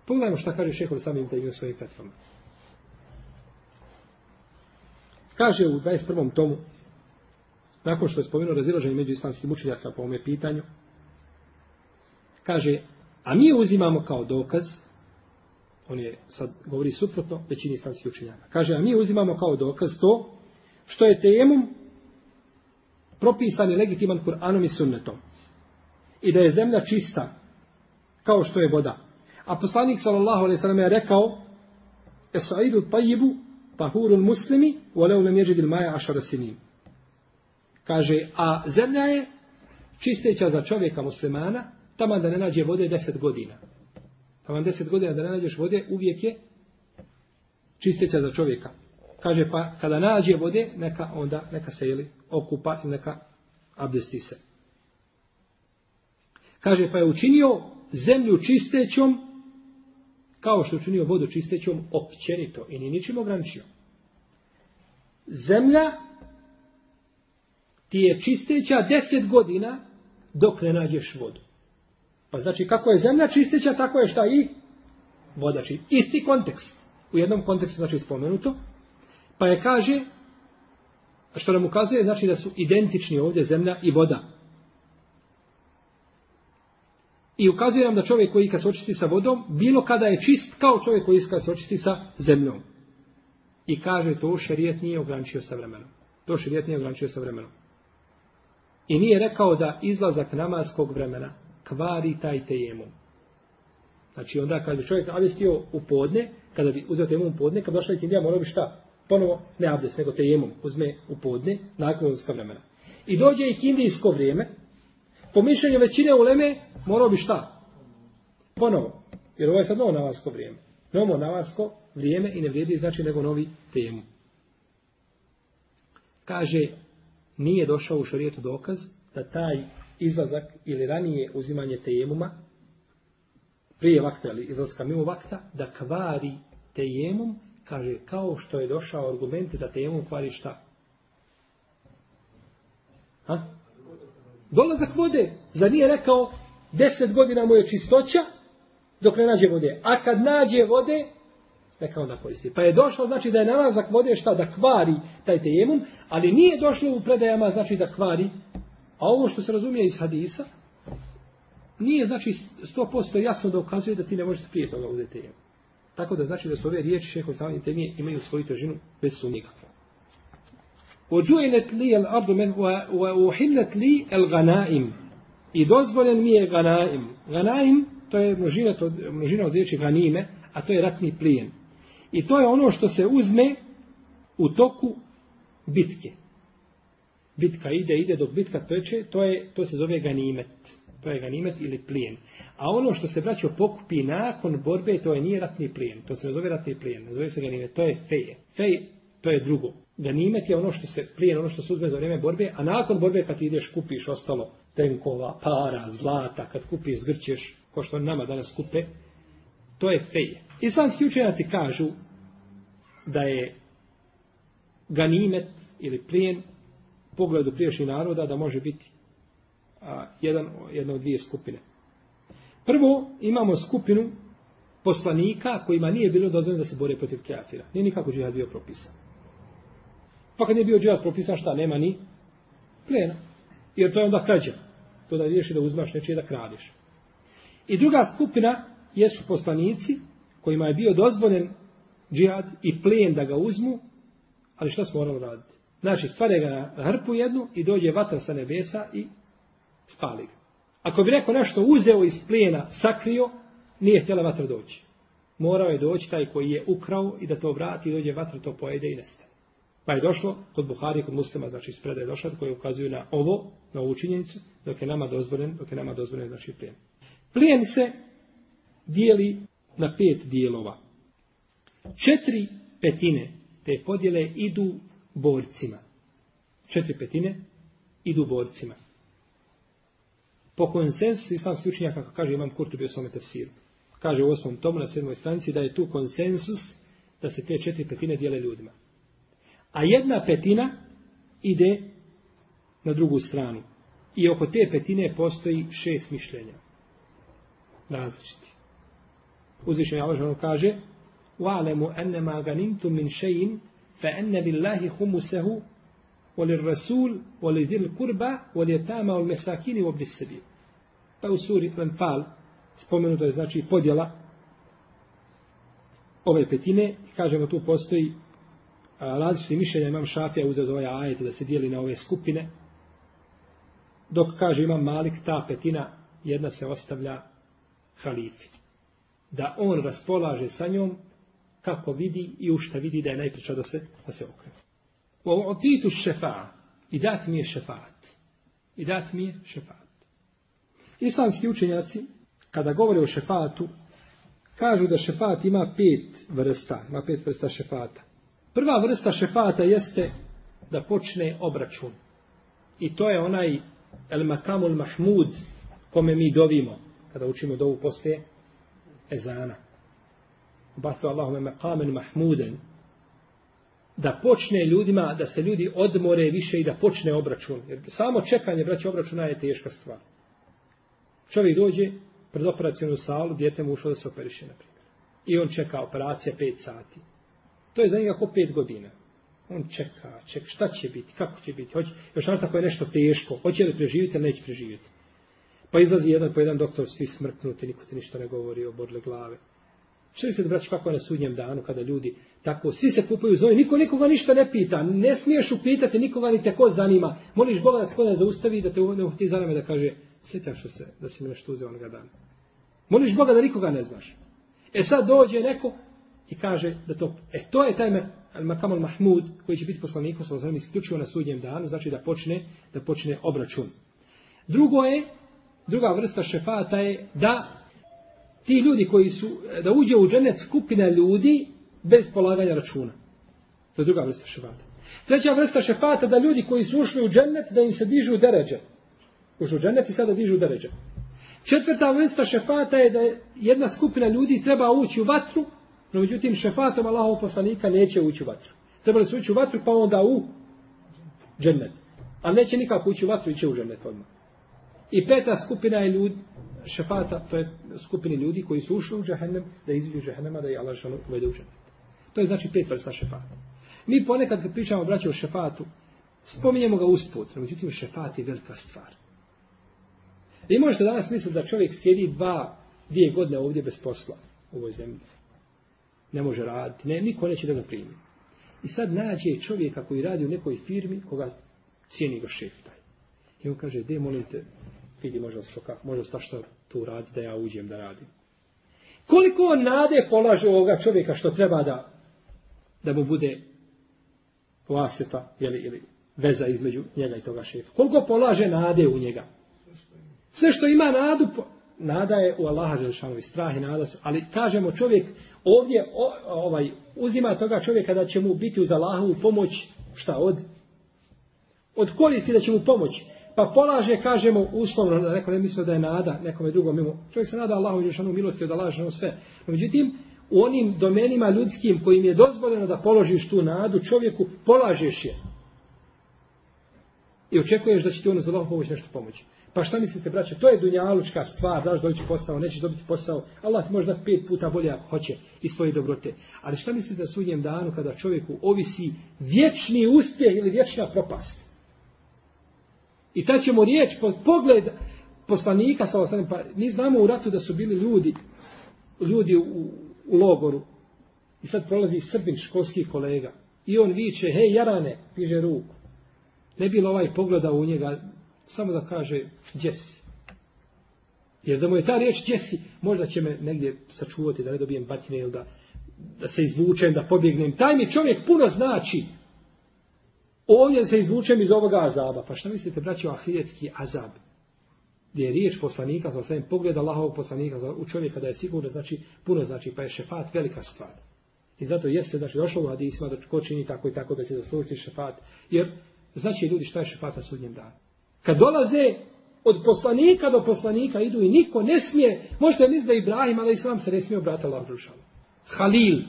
Pogledajmo šta kaže šehol samim da u svojim petvama. Kaže u 21. tomu nakon što je spomenuo razilaženje među islamskim učenjacima po ovome pitanju, kaže, a mi uzimamo kao dokaz, on je sad govori suprotno većini islamskih učenjaka, kaže, a mi uzimamo kao dokaz to što je temom propisan i legitiman Kur'anom i sunnetom. I da je zemlja čista, kao što je voda. A poslanik sallallahu alejhi ve je rekao: "Es-sa'idu tayyibu muslimi, wa law lam yajid al-ma'a 10 sinin." Kaže, a zemlja je čisteća za čovjeka muslimana, tamo da ne nađe vode deset godina. Tamo deset godina da ne nađeš vode, uvijek je čisteća za čovjeka. Kaže, pa kada nađe vode, neka onda, neka se jeli, okupa i neka abdesti se. Kaže, pa je učinio zemlju čistećom, kao što je učinio vodu čistećom, općenito i ni ničim ograničio. Zemlja ti je čisteća deset godina dok ne nađeš vodu. Pa znači kako je zemlja čisteća, tako je šta i voda či. Isti kontekst. U jednom kontekstu znači spomenuto. Pa je kaže, što nam ukazuje, znači da su identični ovdje zemlja i voda. I ukazuje nam da čovjek koji kad se očisti sa vodom, bilo kada je čist kao čovjek koji kad se očisti sa zemljom. I kaže to šerijet nije ograničio sa vremenom. To šerijet nije ograničio sa vremenom. I nije rekao da izlazak namaskog vremena kvari taj tejemum. Znači onda kad bi čovjek abdestio u podne, kada bi uzeo tejemum u podne, kad došla ikindija morao bi šta? Ponovo ne abdest, nego tejemum uzme u podne nakon izlaska vremena. I dođe i kindijsko vrijeme, po mišljenju većine uleme morao bi šta? Ponovo. Jer ovo je sad novo namasko vrijeme. Novo namasko vrijeme i ne vrijedi znači nego novi tejemum. Kaže nije došao u šarijetu dokaz da taj izlazak ili ranije uzimanje tejemuma prije vakta ili izlazka mimo vakta, da kvari tejemum, kaže, kao što je došao argument da tejemum kvari šta? Ha? Dolazak vode. Za nije rekao, deset godina mu je čistoća, dok ne nađe vode. A kad nađe vode, neka onda koristi. Pa je došlo, znači da je nalazak vode šta da kvari taj tejemum, ali nije došlo u predajama, znači da kvari. A ovo što se razumije iz hadisa, nije znači 100% jasno da ukazuje da ti ne možeš prije toga uzeti tejemum. Tako da znači da su ove riječi šeho sami temije imaju svoju težinu bez su nikakve. El ardu men uhillet li el ganaim. I dozvoljen mi je ganaim. Ganaim, to je množina, to, množina od riječi ganime, a to je ratni plijen. I to je ono što se uzme u toku bitke. Bitka ide, ide dok bitka teče, to, je, to se zove ganimet. To je ganimet ili plijen. A ono što se braćo pokupi nakon borbe, to je nije ratni plijen. To se ne zove ratni plijen, ne zove se ganimet. To je feje. Fej, to je drugo. Ganimet je ono što se plijen, ono što se uzme za vrijeme borbe, a nakon borbe kad ideš kupiš ostalo tenkova, para, zlata, kad kupiš, zgrćeš, ko što nama danas kupe, To je feje. Islamski učenjaci kažu da je ganimet ili plijen pogledu priješnjih naroda da može biti a, jedan, jedna od dvije skupine. Prvo imamo skupinu poslanika kojima nije bilo dozvoljeno da se bore protiv kafira. Nije nikako džihad bio propisan. Pa kad nije bio džihad propisan, šta nema ni plena. Jer to je onda krađa. To da riješi da uzmaš nečije da kradiš. I druga skupina jesu poslanici kojima je bio dozvoljen džihad i plijen da ga uzmu, ali šta smo morali raditi? Znači, stvare ga na hrpu jednu i dođe vatra sa nebesa i spali ga. Ako bi neko nešto uzeo iz plijena, sakrio, nije htjela vatra doći. Morao je doći taj koji je ukrao i da to vrati i dođe vatra, to pojede i nestane. Pa je došlo kod Buhari, kod muslima, znači iz predaje došlo, koji ukazuju na ovo, na ovu činjenicu, dok je nama dozvoljen, dok je nama dozvoljen, znači plijen. Plijen se dijeli na pet dijelova. Četiri petine te podjele idu borcima. Četiri petine idu borcima. Po konsensusu islamskih učenjaka, kako kaže Imam Kurtubi u svome tefsiru, kaže u osmom tomu na sedmoj stranici da je tu konsensus da se te četiri petine dijele ljudima. A jedna petina ide na drugu stranu. I oko te petine postoji šest mišljenja. Različiti. Uzvišenje Allah kaže وَعْلَمُ أَنَّمَا غَنِمْتُم مِّن شَيْءٍ فَأَنَّ لِلَّهِ خُمُسَهُ وللرسول ولذي القربى واليتامى والمساكين وابن السبيل. Pa u suri Anfal spomenuto je znači podjela ove petine i kažemo tu postoji različiti mišljenja imam šafija uzeo ovaj ajet da se dijeli na ove skupine dok kaže imam malik ta petina jedna se ostavlja halifi da on raspolaže sa njom kako vidi i u šta vidi da je najpriča da se, da se okrene. U otitu šefa i dat mi je šefat. I dat mi je šefat. Islamski učenjaci, kada govore o šefatu, kažu da šefat ima pet vrsta, ima pet vrsta šefata. Prva vrsta šefata jeste da počne obračun. I to je onaj el makamul mahmud kome mi dovimo kada učimo dovu poslije ezana. Batu Allahume makamen mahmuden da počne ljudima, da se ljudi odmore više i da počne obračun. Jer samo čekanje, braće, obračuna je teška stvar. Čovjek dođe pred operacijonu salu, djete mu ušlo da se operiše, na primjer. I on čeka operacija pet sati. To je za njega kao pet godina. On čeka, čeka, šta će biti, kako će biti, hoće, još ono tako je nešto teško, hoće li preživjeti ili neće preživjeti. Pa izlazi jedan po jedan doktor, svi smrknuti, niko ti ništa ne govori o bodle glave. Što se da braći kako je na sudnjem danu kada ljudi tako, svi se kupuju zove, niko nikoga ništa ne pita, ne smiješ upitati nikoga ni te ko zanima. Moliš Boga da te ne zaustavi da te ne uhti za da kaže, sjećaš se da si nešto uzeo onoga dana. Moliš Boga da nikoga ne znaš. E sad dođe neko i kaže da to, e to je taj Makamal Mahmud koji će biti poslanikom sa isključivo na sudnjem danu, znači da počne, da počne obračun. Drugo je, druga vrsta šefata je da ti ljudi koji su, da uđe u dženet skupina ljudi bez polaganja računa. To je druga vrsta šefata. Treća vrsta šefata da ljudi koji su ušli u džennet da im se dižu deređe. Ušli u džennet i sada dižu deređe. Četvrta vrsta šefata je da jedna skupina ljudi treba ući u vatru, no međutim šefatom Allahov poslanika neće ući u vatru. Trebali su ući u vatru pa onda u džennet. A neće nikako ući u vatru i će u džennet odmah. I peta skupina je ljudi, šefata, to je skupini ljudi koji su ušli u džahennem, da iziđu džahennema, da je Allah žanu uvede u džennet. To je znači pet vrsta šefata. Mi ponekad kad pričamo braće o šefatu, spominjemo ga usput, no međutim šefat je velika stvar. Vi možete danas misliti da čovjek sjedi dva, dvije godine ovdje bez posla u ovoj zemlji. Ne može raditi, ne, niko neće da ga primi. I sad nađe čovjeka koji radi u nekoj firmi, koga cijeni ga šef taj. I on kaže, de molite, vidi možda što kako, možda sta što tu radi da ja uđem da radim. Koliko nade polaže ovoga čovjeka što treba da, da mu bude vaseta ili, ili veza između njega i toga šefa. Koliko polaže nade u njega. Sve što ima nadu, nada je u Allaha Želšanovi, strah i nada. Ali kažemo čovjek ovdje o, ovaj, uzima toga čovjeka da će mu biti uz Allahovu pomoć šta od? Od koristi da će mu pomoći. Pa polaže, kažemo, uslovno, da neko ne misli da je nada, nekome drugom mimo. Čovjek se nada Allahu Đelešanu milosti od Allaha sve. Međutim, u onim domenima ljudskim kojim je dozvoljeno da položiš tu nadu čovjeku, polažeš je. I očekuješ da će ti ono za Allahu pomoć nešto pomoći. Pa šta mislite, braće, to je dunjalučka stvar, daš dobiti posao, nećeš dobiti posao, Allah ti može dati pet puta bolje ako hoće i svoje dobrote. Ali šta mislite da sudnjem danu kada čovjeku ovisi vječni uspjeh ili vječna propast? I ta ćemo riječ, pogled poslanika, sa pa mi znamo u ratu da su bili ljudi, ljudi u, u logoru. I sad prolazi Srbin školskih kolega. I on viče, hej Jarane, piže ruku. Ne bi ovaj pogledao u njega, samo da kaže, gdje? Jer da mu je ta riječ gdje možda će me negdje sačuvati da ne dobijem batine ili da, da se izvučem, da pobjegnem. Taj mi čovjek puno znači. Ovdje se izvučem iz ovoga azaba. Pa šta mislite, braćo, ahiretski azab? Gdje je riječ poslanika, sa svem pogled Allahovog poslanika u čovjeka da je sigurno, znači, puno znači, pa je šefat velika stvar. I zato jeste, znači, došlo u hadisima da ko čini tako i tako da će zaslužiti šefat. Jer znači ljudi šta je šefat na sudnjem danu. Kad dolaze od poslanika do poslanika idu i niko ne smije, možete misliti da Ibrahim, ali islam se ne smije obrati Allah Halil,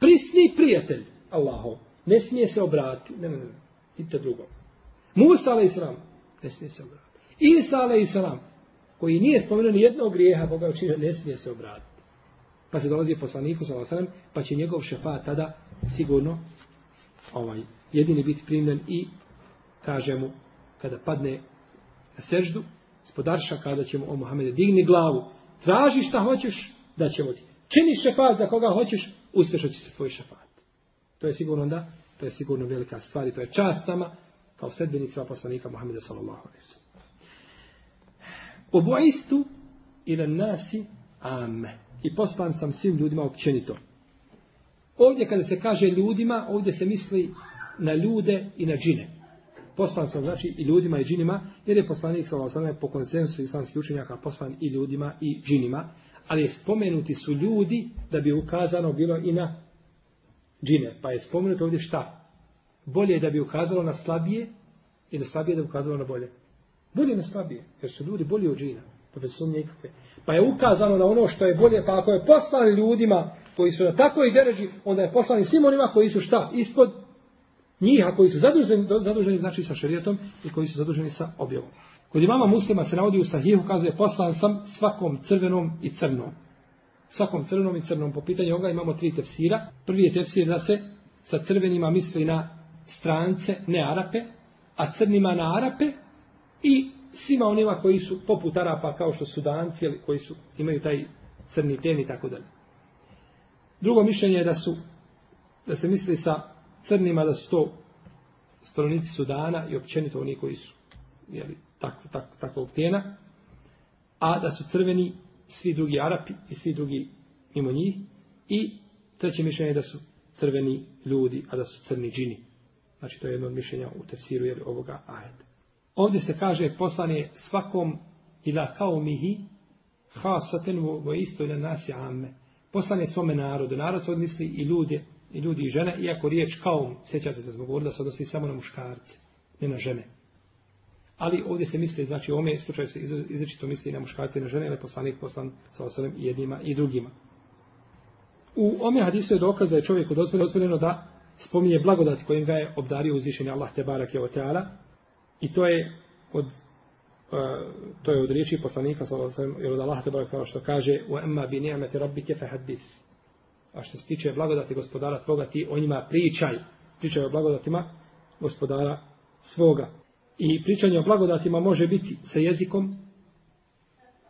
prisni prijatelj Allahov, ne smije se obratiti. Ne, ne, ne, idite drugo. Musa, ali islam, ne smije se obratiti. Isa, ali islam, koji nije spomenuo ni jednog grijeha Boga učinio, ne smije se obratiti. Pa se dolazi poslaniku, sallam, pa će njegov šefat tada sigurno ovaj, jedini biti primljen i kaže mu kada padne na seždu, spodarša kada ćemo o Muhammede digni glavu, traži šta hoćeš, da ćemo ti. Čini šefat za koga hoćeš, uspješat će se tvoj šefat. To je sigurno da, to je sigurno velika stvar i to je čast nama kao sledbenicima poslanika Muhammeda sallallahu alaihi wa istu ila nasi ame. I poslan sam svim ljudima općenito. Ovdje kada se kaže ljudima, ovdje se misli na ljude i na džine. Poslan sam znači i ljudima i džinima, jer je poslanik sallallahu po konsensusu islamskih učenjaka poslan i ljudima i džinima, ali spomenuti su ljudi da bi ukazano bilo i na džine. Pa je spomenuto ovdje šta? Bolje je da bi ukazalo na slabije i na slabije da bi ukazalo na bolje. Bolje na slabije, jer su ljudi bolji od džina. Pa bez Pa je ukazano na ono što je bolje, pa ako je poslan ljudima koji su na takvoj deređi, onda je poslan svim onima koji su šta? Ispod njih, a koji su zaduženi, zaduženi znači sa šerijetom i koji su zaduženi sa objavom. Kod imama muslima se navodi u sahihu, kazuje poslan sam svakom crvenom i crnom. Svakom crvenom i crnom. Po pitanju ovoga imamo tri tefsira. Prvi je tefsir da se sa crvenima misli na strance, ne Arape, a crnima na Arape i svima onima koji su poput Arapa kao što su Danci, koji su, imaju taj crni ten i tako dalje. Drugo mišljenje je da su da se misli sa crnima da su to stanovnici Sudana i općenito oni koji su jeli, tak, tak, takvog tijena, a da su crveni svi drugi Arapi i svi drugi mimo njih i treće mišljenje je da su crveni ljudi, a da su crni džini. Znači to je jedno od mišljenja u tefsiru jeli, ovoga ajeta. Ovdje se kaže poslane svakom ila kao mihi hasaten vo isto ila nasi amme. Poslane svome narodu. Narod se odmisli i ljudi i ljudi i žene, iako riječ kao, sjećate se zbog da se odnosi samo na muškarce, ne na žene. Ali ovdje se misli, znači u ovome slučaju se izrečito misli na muškarce i na žene, ali poslanik poslan sa i jednima i drugima. U ome hadisu je dokaz da je čovjeku dozvoljeno da spominje blagodati kojim ga je obdario uzvišenje Allah te barak je teala i to je od uh, to je od riječi poslanika sallallahu jer od Allah te barak što kaže wa emma bi ni'mati rabbike a što se tiče blagodati gospodara tvoga, ti o njima pričaj. Pričaj o blagodatima gospodara svoga. I pričanje o blagodatima može biti sa jezikom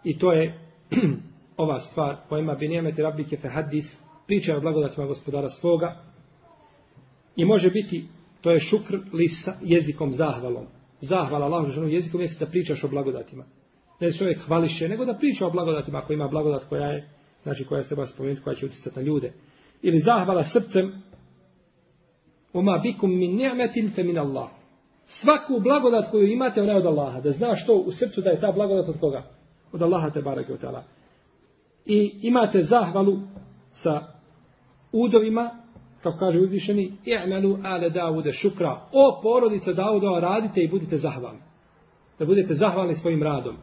i to je ova stvar pojma bi nijemete rabike fe hadis, pričaj o blagodatima gospodara svoga i može biti, to je šukr lisa jezikom zahvalom. Zahvala Allahu jezikom jeste da pričaš o blagodatima. Ne se čovjek hvališe, nego da priča o blagodatima ako ima blagodat koja je znači koja se treba spomenuti, koja će utjecati na ljude. Ili zahvala srcem, Oma bikum min ni'metin fe min Allah. Svaku blagodat koju imate, ona je od Allaha. Da znaš to u srcu da je ta blagodat od koga? Od Allaha te barake od I imate zahvalu sa udovima, kako kaže uzvišeni, i'malu ale Davude šukra. O porodica Daudova, radite i budite zahvalni. Da budete zahvalni svojim radom.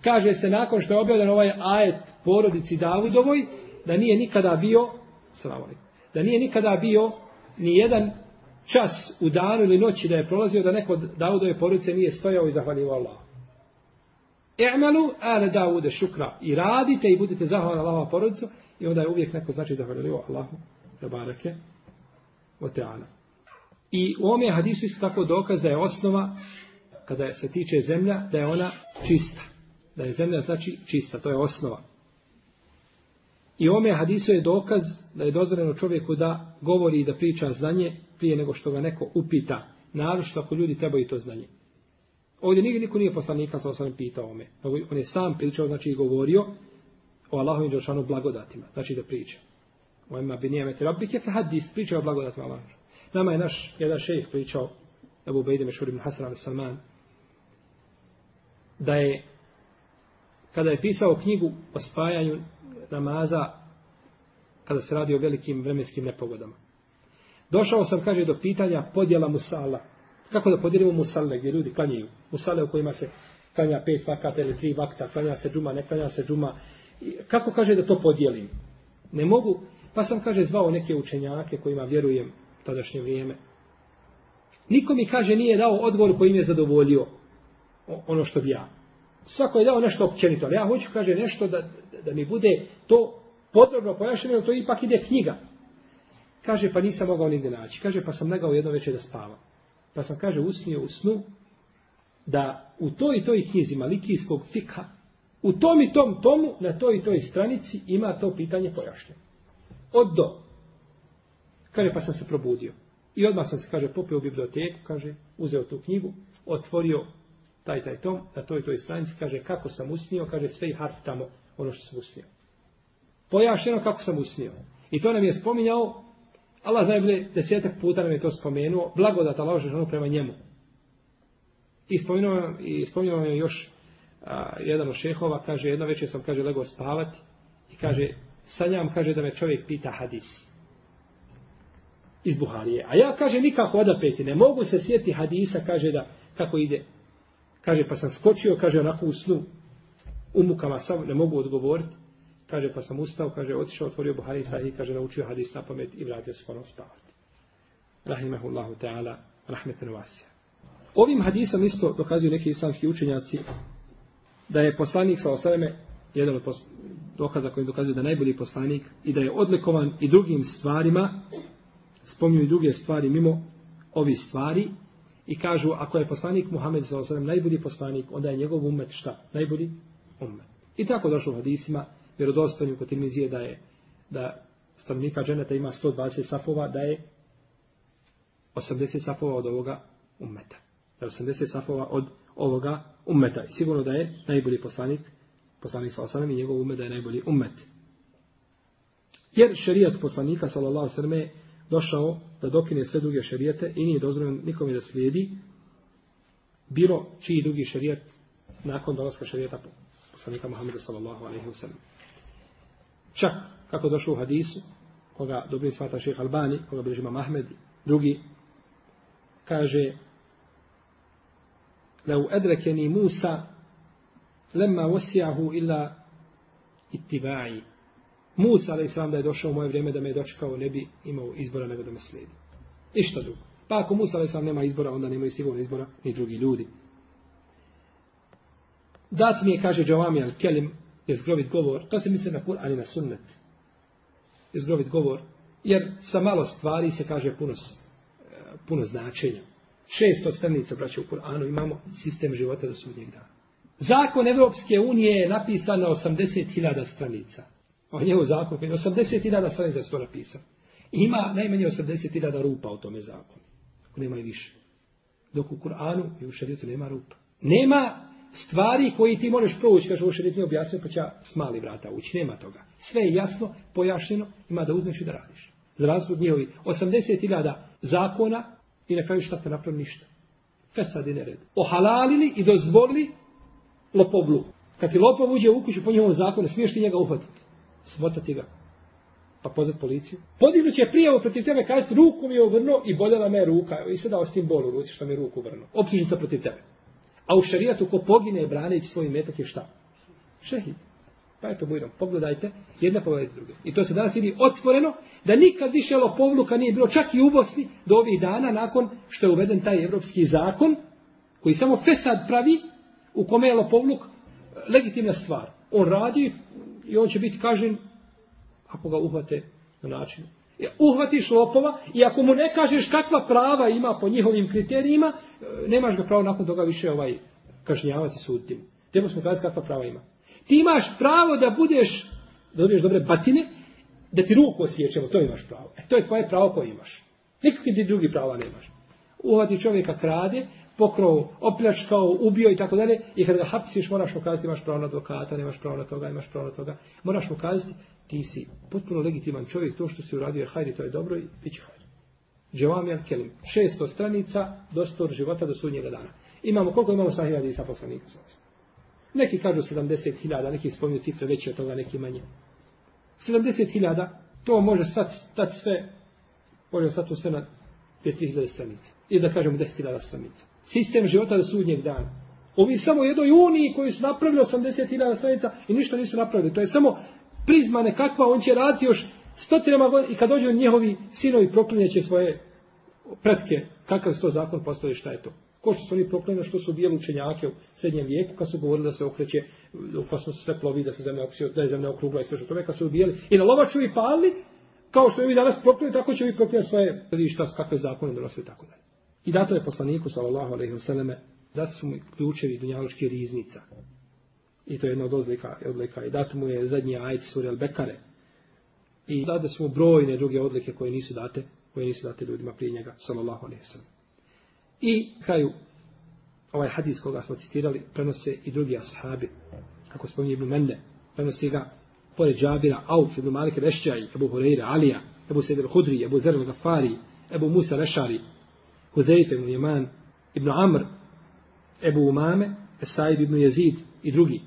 Kaže se nakon što je objavljen ovaj ajet porodici Davudovoj, da nije nikada bio, da nije nikada bio ni jedan čas u danu ili noći da je prolazio da neko Davudove porodice nije stojao i zahvalio Allah. I'malu ale Davude šukra. I radite i budite zahvalni Allahova porodicu i onda je uvijek neko znači zahvalio Allahu da barake o teana. I u ovome hadisu isto tako dokaz da je osnova kada se tiče zemlja da je ona čista. Da je zemlja znači čista, to je osnova. I ome hadisu je dokaz da je dozvoljeno čovjeku da govori i da priča znanje prije nego što ga neko upita. Naročito ako ljudi trebaju to znanje. Ovdje nigdje niko nije poslanika sa osam pitao ome. On je sam pričao, znači i govorio o Allahovim Đelšanu blagodatima. Znači da priča. O ima bi fe hadis, pričao o blagodatima Allahom. Nama je naš jedan šejh pričao, Abu Bejde Mešur ibn Hasan al Salman, da je kada je pisao knjigu o spajanju namaza kada se radi o velikim vremenskim nepogodama. Došao sam, kaže, do pitanja podjela musala. Kako da podijelimo musale gdje ljudi klanjaju? Musale u kojima se klanja pet vakata ili tri vakta, klanja se džuma, ne klanja se džuma. Kako kaže da to podijelim? Ne mogu. Pa sam, kaže, zvao neke učenjake kojima vjerujem tadašnje vrijeme. Niko mi, kaže, nije dao odgovor koji mi je zadovoljio ono što bi ja. Svako je dao nešto općenito, ali ja hoću, kaže, nešto da, da mi bude to podrobno pojašnjeno, to ipak ide knjiga. Kaže, pa nisam mogao nigdje naći. Kaže, pa sam negao jedno večer da spava. Pa sam, kaže, usnio u snu da u toj i toj knjizi Malikijskog fika, u tom i tom tomu, na toj i toj stranici ima to pitanje pojašnjeno. Od do. Kaže, pa sam se probudio. I odmah sam se, kaže, popio u biblioteku, kaže, uzeo tu knjigu, otvorio taj, taj tom, na toj i toj stranici, kaže, kako sam usnio, kaže, sve i harf tamo, ono što sam usnio. Pojašnjeno kako sam usnio. I to nam je spominjao Allah najbolje desetak puta nam je to spomenuo, blagodat Allah ženu prema njemu. I spomenuo, i spomenuo je još a, jedan od šehova, kaže, jedno večer sam, kaže, legao spavati i kaže, sanjam, kaže, da me čovjek pita hadis iz Buharije. A ja, kaže, nikako odapeti, ne mogu se sjeti hadisa, kaže, da kako ide. Kaže, pa sam skočio, kaže, onako u snu, u sam, ne mogu odgovoriti. Kaže, pa sam ustao, kaže, otišao, otvorio Buhari i kaže, naučio hadis na pamet i vratio se ponovno spavati. Rahimahullahu ta'ala, rahmetan vasija. Ovim hadisom isto dokazuju neki islamski učenjaci da je poslanik sa jedan od dokaza koji dokazuje da je najbolji poslanik i da je odlikovan i drugim stvarima, spominju i druge stvari mimo ovih stvari i kažu ako je poslanik Muhammed sa najbolji poslanik, onda je njegov umet šta? Najbolji umet. I tako došlo u hadisima vjerodostojnim kod Tirmizije da je da stanovnika dženeta ima 120 safova, da je 80 safova od ovoga ummeta. Da je 80 safova od ovoga ummeta. I sigurno da je najbolji poslanik, poslanik sa osanem i njegov umet da je najbolji ummet. Jer šerijat poslanika, sallallahu sallam, je došao da dokine sve druge šerijete i nije dozvoljeno nikome da slijedi bilo čiji drugi šerijat nakon dolaska šerijeta poslanika Muhammeda sallallahu alaihi wa sallam. Čak, kako došlo u hadisu, koga dobri svata šeha Albani, koga bilježi imam Ahmed, drugi, kaže لو أدركني موسى لما وسعه إلا اتباعي Musa, ali islam, da je došao u moje vrijeme da me je dočekao, ne bi imao izbora nego da me slijedi. I što drugo? Pa ako Musa, ali islam, nema izbora, onda nemaju sigurno izbora ni drugi ljudi. Dat mi je, kaže Džavami al-Kelim, izgrovit govor, to se misli na Kur'an i na sunnet. Izgrovit govor, jer sa malo stvari se kaže puno, puno značenja. Šesto stranica, braće, u Kur'anu imamo sistem života do sudnjeg dana. Zakon Evropske unije je napisan na 80.000 stranica. On je u zakonu, 80.000 stranica je to napisan. Ima najmanje 80.000 rupa u tome zakonu. Ako nema i više. Dok u Kur'anu i u šarijetu nema rupa. Nema stvari koji ti možeš provući, kaže ovo šarit nije objasnio, pa će ja mali vrata ući. Nema toga. Sve je jasno, pojašnjeno, ima da uzmeš i da radiš. Za razlog njihovi 80.000 zakona i na kraju šta ste napravili ništa. Fesad i nered. Ohalalili i dozvolili lopovlu. Kad ti lopov uđe u kuću po njihovom zakonu, smiješ ti njega uhvatiti. Svotati ga. Pa pozvat policiju. Podignuće je prijavu protiv tebe, kazati ruku mi je uvrno i boljela me ruka. I sada s tim bol u ruci što mi je ruku uvrno. Optužnica protiv tebe. A u šarijatu ko pogine braneći svoj metak je šta? Šehid. Pa eto, bujrom, pogledajte, jedna pogledajte druge. I to se danas vidi otvoreno, da nikad više lopovluka nije bilo, čak i u Bosni, do ovih dana, nakon što je uveden taj evropski zakon, koji samo Fesad pravi, u kome je lopovluk legitimna stvar. On radi i on će biti kažen ako ga uhvate na način. Uhvatiš lopova i ako mu ne kažeš kakva prava ima po njihovim kriterijima, nemaš ga pravo nakon toga više ovaj kažnjavati suditi. Treba smo kazati kakva prava ima. Ti imaš pravo da budeš, da dobiješ dobre batine, da ti ruku osjećamo, to imaš pravo. E, to je tvoje pravo koje imaš. Nikakvi ti drugi prava nemaš. Uhvati čovjeka krade, pokrao, opljačkao, ubio i tako dalje. I kad ga hapsiš, moraš mu kazati imaš pravo na advokata, nemaš pravo na toga, imaš pravo na toga. Moraš mu kazati ti si potpuno legitiman čovjek, to što si uradio je hajri, to je dobro i bit će hajri. Dževamjan Kelim, 600 stranica do stor života do sudnjega dana. Imamo, koliko imamo sahih hadisa poslanika? Neki kažu 70.000, neki spominju cifre veće od toga, neki manje. 70.000, to može stati sve, može stati sve na 5.000 stranica. I da kažemo 10.000 stranica sistem života do sudnjeg dana. Ovi samo jednoj uniji koji su napravili 80.000 stranica i ništa nisu napravili. To je samo prizma nekakva, on će raditi još stotinama godina i kad dođu njihovi sinovi proklinjaće svoje pretke, kakav se to zakon postavi, šta je to. Ko što su oni proklinjali, što su bijeli učenjake u srednjem vijeku, kad su govorili da se okreće, u kosmosu sve plovi, da se zemlja, da je zemlja okrugla i sve što tome, kad su ubijeli i na lovaču i pali, kao što je vi danas proklinjali, tako će vi proklinjati svoje, vidi šta, kakve zakone donosili tako dalje. I dato je poslaniku, sallallahu alaihi vseleme, da su mu ključevi dunjaloški riznica. I to je jedna od odlika, odlika. I dato mu je zadnji ajd suri al-Bekare. I date su mu brojne druge odlike koje nisu date, koje nisu date ljudima prije njega, sallallahu alaihi vseleme. I kraju, ovaj hadis koga smo citirali, prenose i drugi ashabi, kako spominje Ibn Mende, prenosi ga pored Džabira, Auf, Ibn Malik Rešćaj, Ebu Hureyre, Alija, Ebu Sejder Hudri, Ebu Zer Gafari, Ebu Musa Rešari, Hudejfe ibn Jeman, ibn Amr, Ebu Umame, Esaib ibn Jezid i drugi.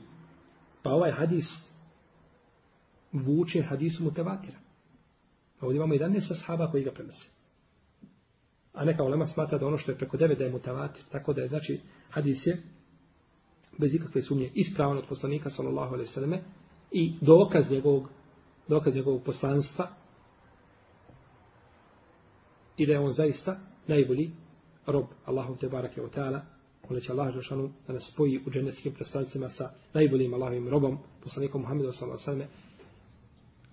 Pa ovaj hadis vuče hadisu mutevatira. Ovdje imamo 11 sahaba koji ga prenose. A neka ulema smatra da ono što je preko 9 da je mutavatir. Tako da je, znači, hadis je bez ikakve sumnje ispravan od poslanika, sallallahu alaihi sallame, i dokaz njegovog, dokaz njegovog poslanstva i da je on zaista najbolji rob Allahu te barake wa ta'ala onda će Allah Žešanu da nas spoji u dženeckim predstavicima sa najboljim Allahovim robom, poslanikom Muhammedu s.a.v.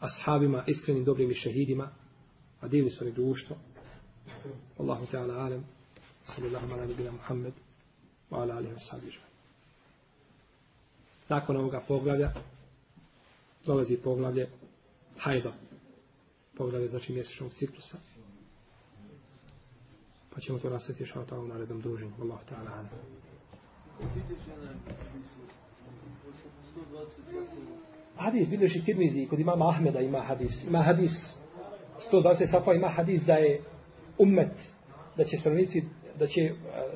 ashabima, iskrenim, dobrim i šehidima, a divni su oni društvo. Allahu ta'ala alem, sallallahu ala nebina Muhammed, wa ala alihi wa Nakon ovoga poglavlja dolazi poglavlje hajda. Poglavlje znači mjesečnog ciklusa. Pa ćemo to nastaviti šao ta'ala u narednom druženju. Allah ta'ala ala. Hadis bilježi Tirmizi, kod imama Ahmeda ima hadis. Ima hadis 120 safa, ima hadis da je ummet, da će stanovnici, da će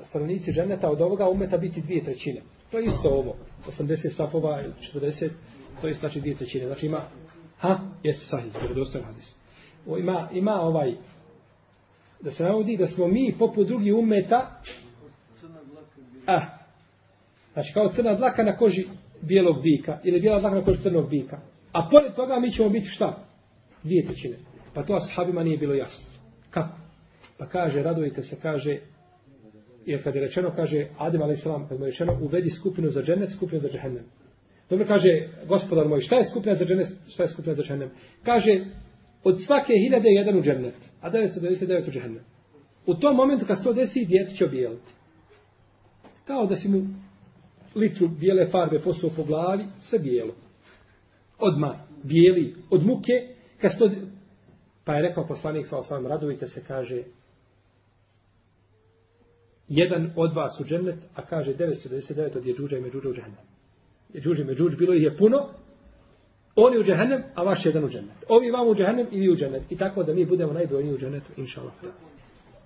stanovnici dženeta od ovoga ummeta biti dvije trećine. To je isto ovo. 80 safova ili 40, to je znači dvije trećine. Znači ima, ha, jeste sahih, vjerodostojan hadis. O, ima, ima ovaj, da se navodi da smo mi poput drugih umeta a, znači kao crna dlaka na koži bijelog bika ili bijela dlaka na koži crnog bika. A pored toga mi ćemo biti šta? Dvije trećine. Pa to ashabima nije bilo jasno. Kako? Pa kaže, radujte se, kaže, jer kad je rečeno, kaže, Adem a.s. kad mu je rečeno, uvedi skupinu za džennet, skupinu za džehennem. Dobro kaže, gospodar moj, šta je skupina za džennet, šta je skupina za džehennem? Kaže, od svake hiljade jedan u džennet a 999 u džehennem. U tom momentu kad se to desi, djete će obijeliti. Kao da si mu litru bijele farbe posuo po glavi, sve bijelo. Odmah, bijeli, od muke, kad se to... Pa je rekao poslanik sa osvam, radujte se, kaže, jedan od vas u džennet, a kaže 999 od je džuđa i međuđa u džennet. Je džuđa i međuđa, bilo ih je puno, oni u džehennem, a vaš jedan u džennet. Ovi vam u džehennem i vi u džennet. I tako da mi budemo najbrojniji u džennetu, inša Allah.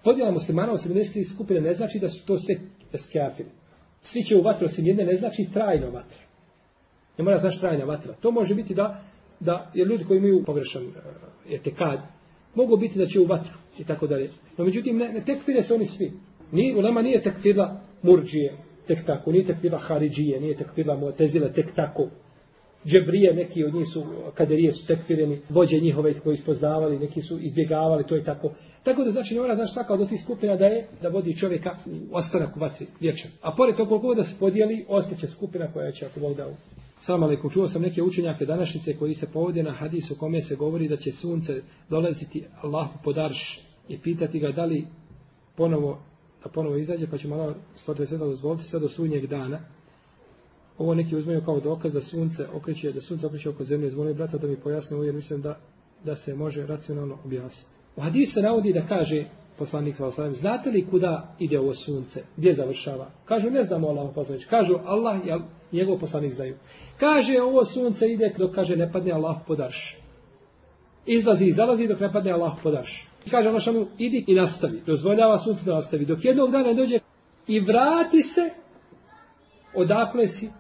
Podjela muslimana u 73 skupine ne znači da su to sve eskafiri. Svi će u vatru osim jedne ne znači trajno vatra. Ne mora znači trajna vatra. To može biti da, da jer ljudi koji imaju pogrešan uh, etekad, mogu biti da će u vatru i tako dalje. No međutim, ne, ne tekfire se oni svi. Ni, ulema nije tekfirla murđije, tek tako, nije tekfila Haridžije, nije tekfila Mu'tezile tek tako. Džebrije, neki od njih su, kaderije su tekfireni, vođe njihove koji ispoznavali, neki su izbjegavali, to je tako. Tako da znači ne mora znaš svaka od tih skupina da je da vodi čovjeka u ostanak u vatri vječan. A pored toga koliko da se podijeli, ostaće skupina koja će ako Bog dao. Salam alaikum, čuo sam neke učenjake današnjice koji se povode na hadisu kome se govori da će sunce dolaziti Allahu podarš i pitati ga da li ponovo, da ponovo izađe, pa će malo 127 dozvoliti sve do sunnjeg dana. Ovo neki uzmeju kao dokaz da sunce okreće, da sunce okreće oko zemlje. Zvolim brata da mi pojasne ovo jer mislim da, da se može racionalno objasniti. U hadisu se navodi da kaže poslanik sallallahu znate li kuda ide ovo sunce? Gdje završava? Kažu ne znamo Allah poslanić. Kažu Allah i njegov poslanik znaju. Kaže ovo sunce ide dok kaže ne padne Allah podarš. Izlazi i zalazi dok ne padne Allah podarš. I kaže Allah šanu idi i nastavi. Dozvoljava sunce da nastavi. Dok jednog dana dođe i vrati se odakle si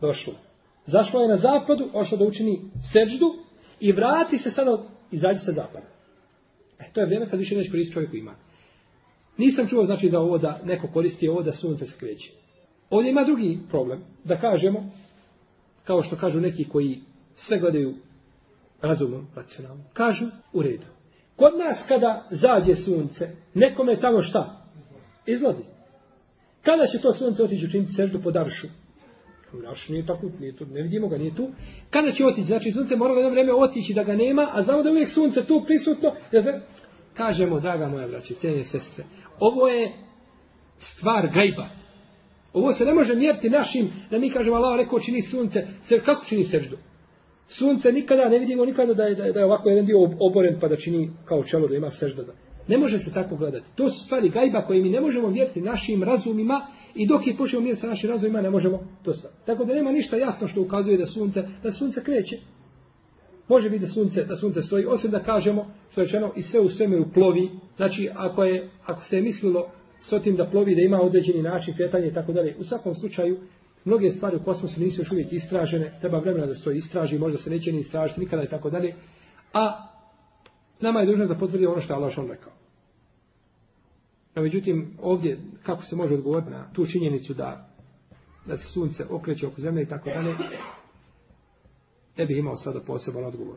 došlo. Zašlo je na zapadu, ošlo da učini seđdu i vrati se sada, izađi sa zapada. E, to je vrijeme kad više neće koristiti čovjeku ima. Nisam čuo znači da ovo da neko koristi ovo da sunce se kreće. Ovdje ima drugi problem. Da kažemo, kao što kažu neki koji sve gledaju razumom, racionalno. Kažu, u redu. Kod nas kada zađe sunce, nekome tamo šta? Izlazi. Kada će to sunce otići učiniti seždu po daršu? Naš nije tako, nije tu, ne vidimo ga, nije tu. Kada će otići? Znači sunce mora jedno vrijeme otići da ga nema, a znamo da je uvijek sunce tu prisutno. Kažemo, draga moja braće, cijenje sestre, ovo je stvar gajba. Ovo se ne može mjeriti našim, da mi kažemo Allah rekao čini sunce, kako čini seždu? Sunce nikada ne vidimo nikada da je, da je, da ovako jedan dio oboren pa da čini kao čelo da ima sežda. Ne može se tako gledati. To su stvari gajba koje mi ne možemo mjeriti našim razumima i dok je počnemo mjeriti sa našim razumima ne možemo to sve. Tako da nema ništa jasno što ukazuje da sunce, da sunce kreće. Može biti da sunce, da sunce stoji, osim da kažemo, što je rečeno, i sve u svemiru plovi. Znači, ako, je, ako se je mislilo s otim da plovi, da ima određeni način kretanja i tako dalje, u svakom slučaju, mnoge stvari u kosmosu nisu još uvijek istražene, treba vremena da se to istraži, možda se neće ni istražiti nikada i tako dalje, a nama je dužno da potvrdi ono što je Allah rekao. No, međutim, ovdje, kako se može odgovoriti na tu činjenicu da, da se sunce okreće oko zemlje i tako dalje, ne bih imao sada poseban odgovor.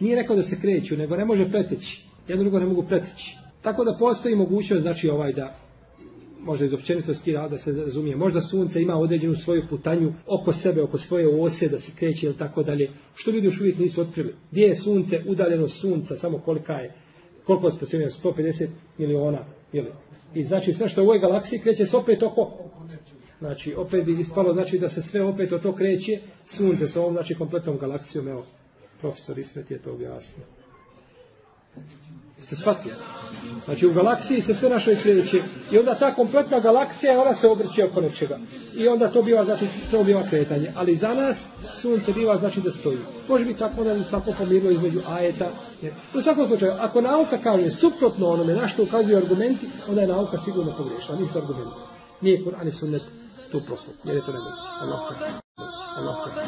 Nije rekao da se kreću, nego ne može preteći. Jedno drugo ne mogu preteći. Tako da postoji mogućnost, znači ovaj da možda iz općenitosti da se razumije. Možda sunce ima određenu svoju putanju oko sebe, oko svoje ose, da se kreće ili tako dalje. Što ljudi još uvijek nisu otkrili. Gdje je sunce, udaljeno sunca, samo kolika je, koliko je 150 miliona. Ili? I znači sve što u ovoj galaksiji kreće se opet oko Znači, opet bi ispalo znači da se sve opet o to kreće, sunce sa ovom, znači, kompletnom galaksijom, evo, profesor Ismet je to objasnio. Ste shvatili? Znači u galaksiji se sve našoj kreće i onda ta kompletna galaksija ona se obrće oko nečega. I onda to biva znači to biva kretanje. Ali za nas sunce biva znači da stoji. Može biti tako da bi tako pomirilo između ajeta. U svakom slučaju, ako nauka kaže suprotno onome na što ukazuju argumenti, onda je nauka sigurno pogrešna, nisu argumenti. Nije Kur'an i sunnet tu prosto, jer je to nemoguće. Allah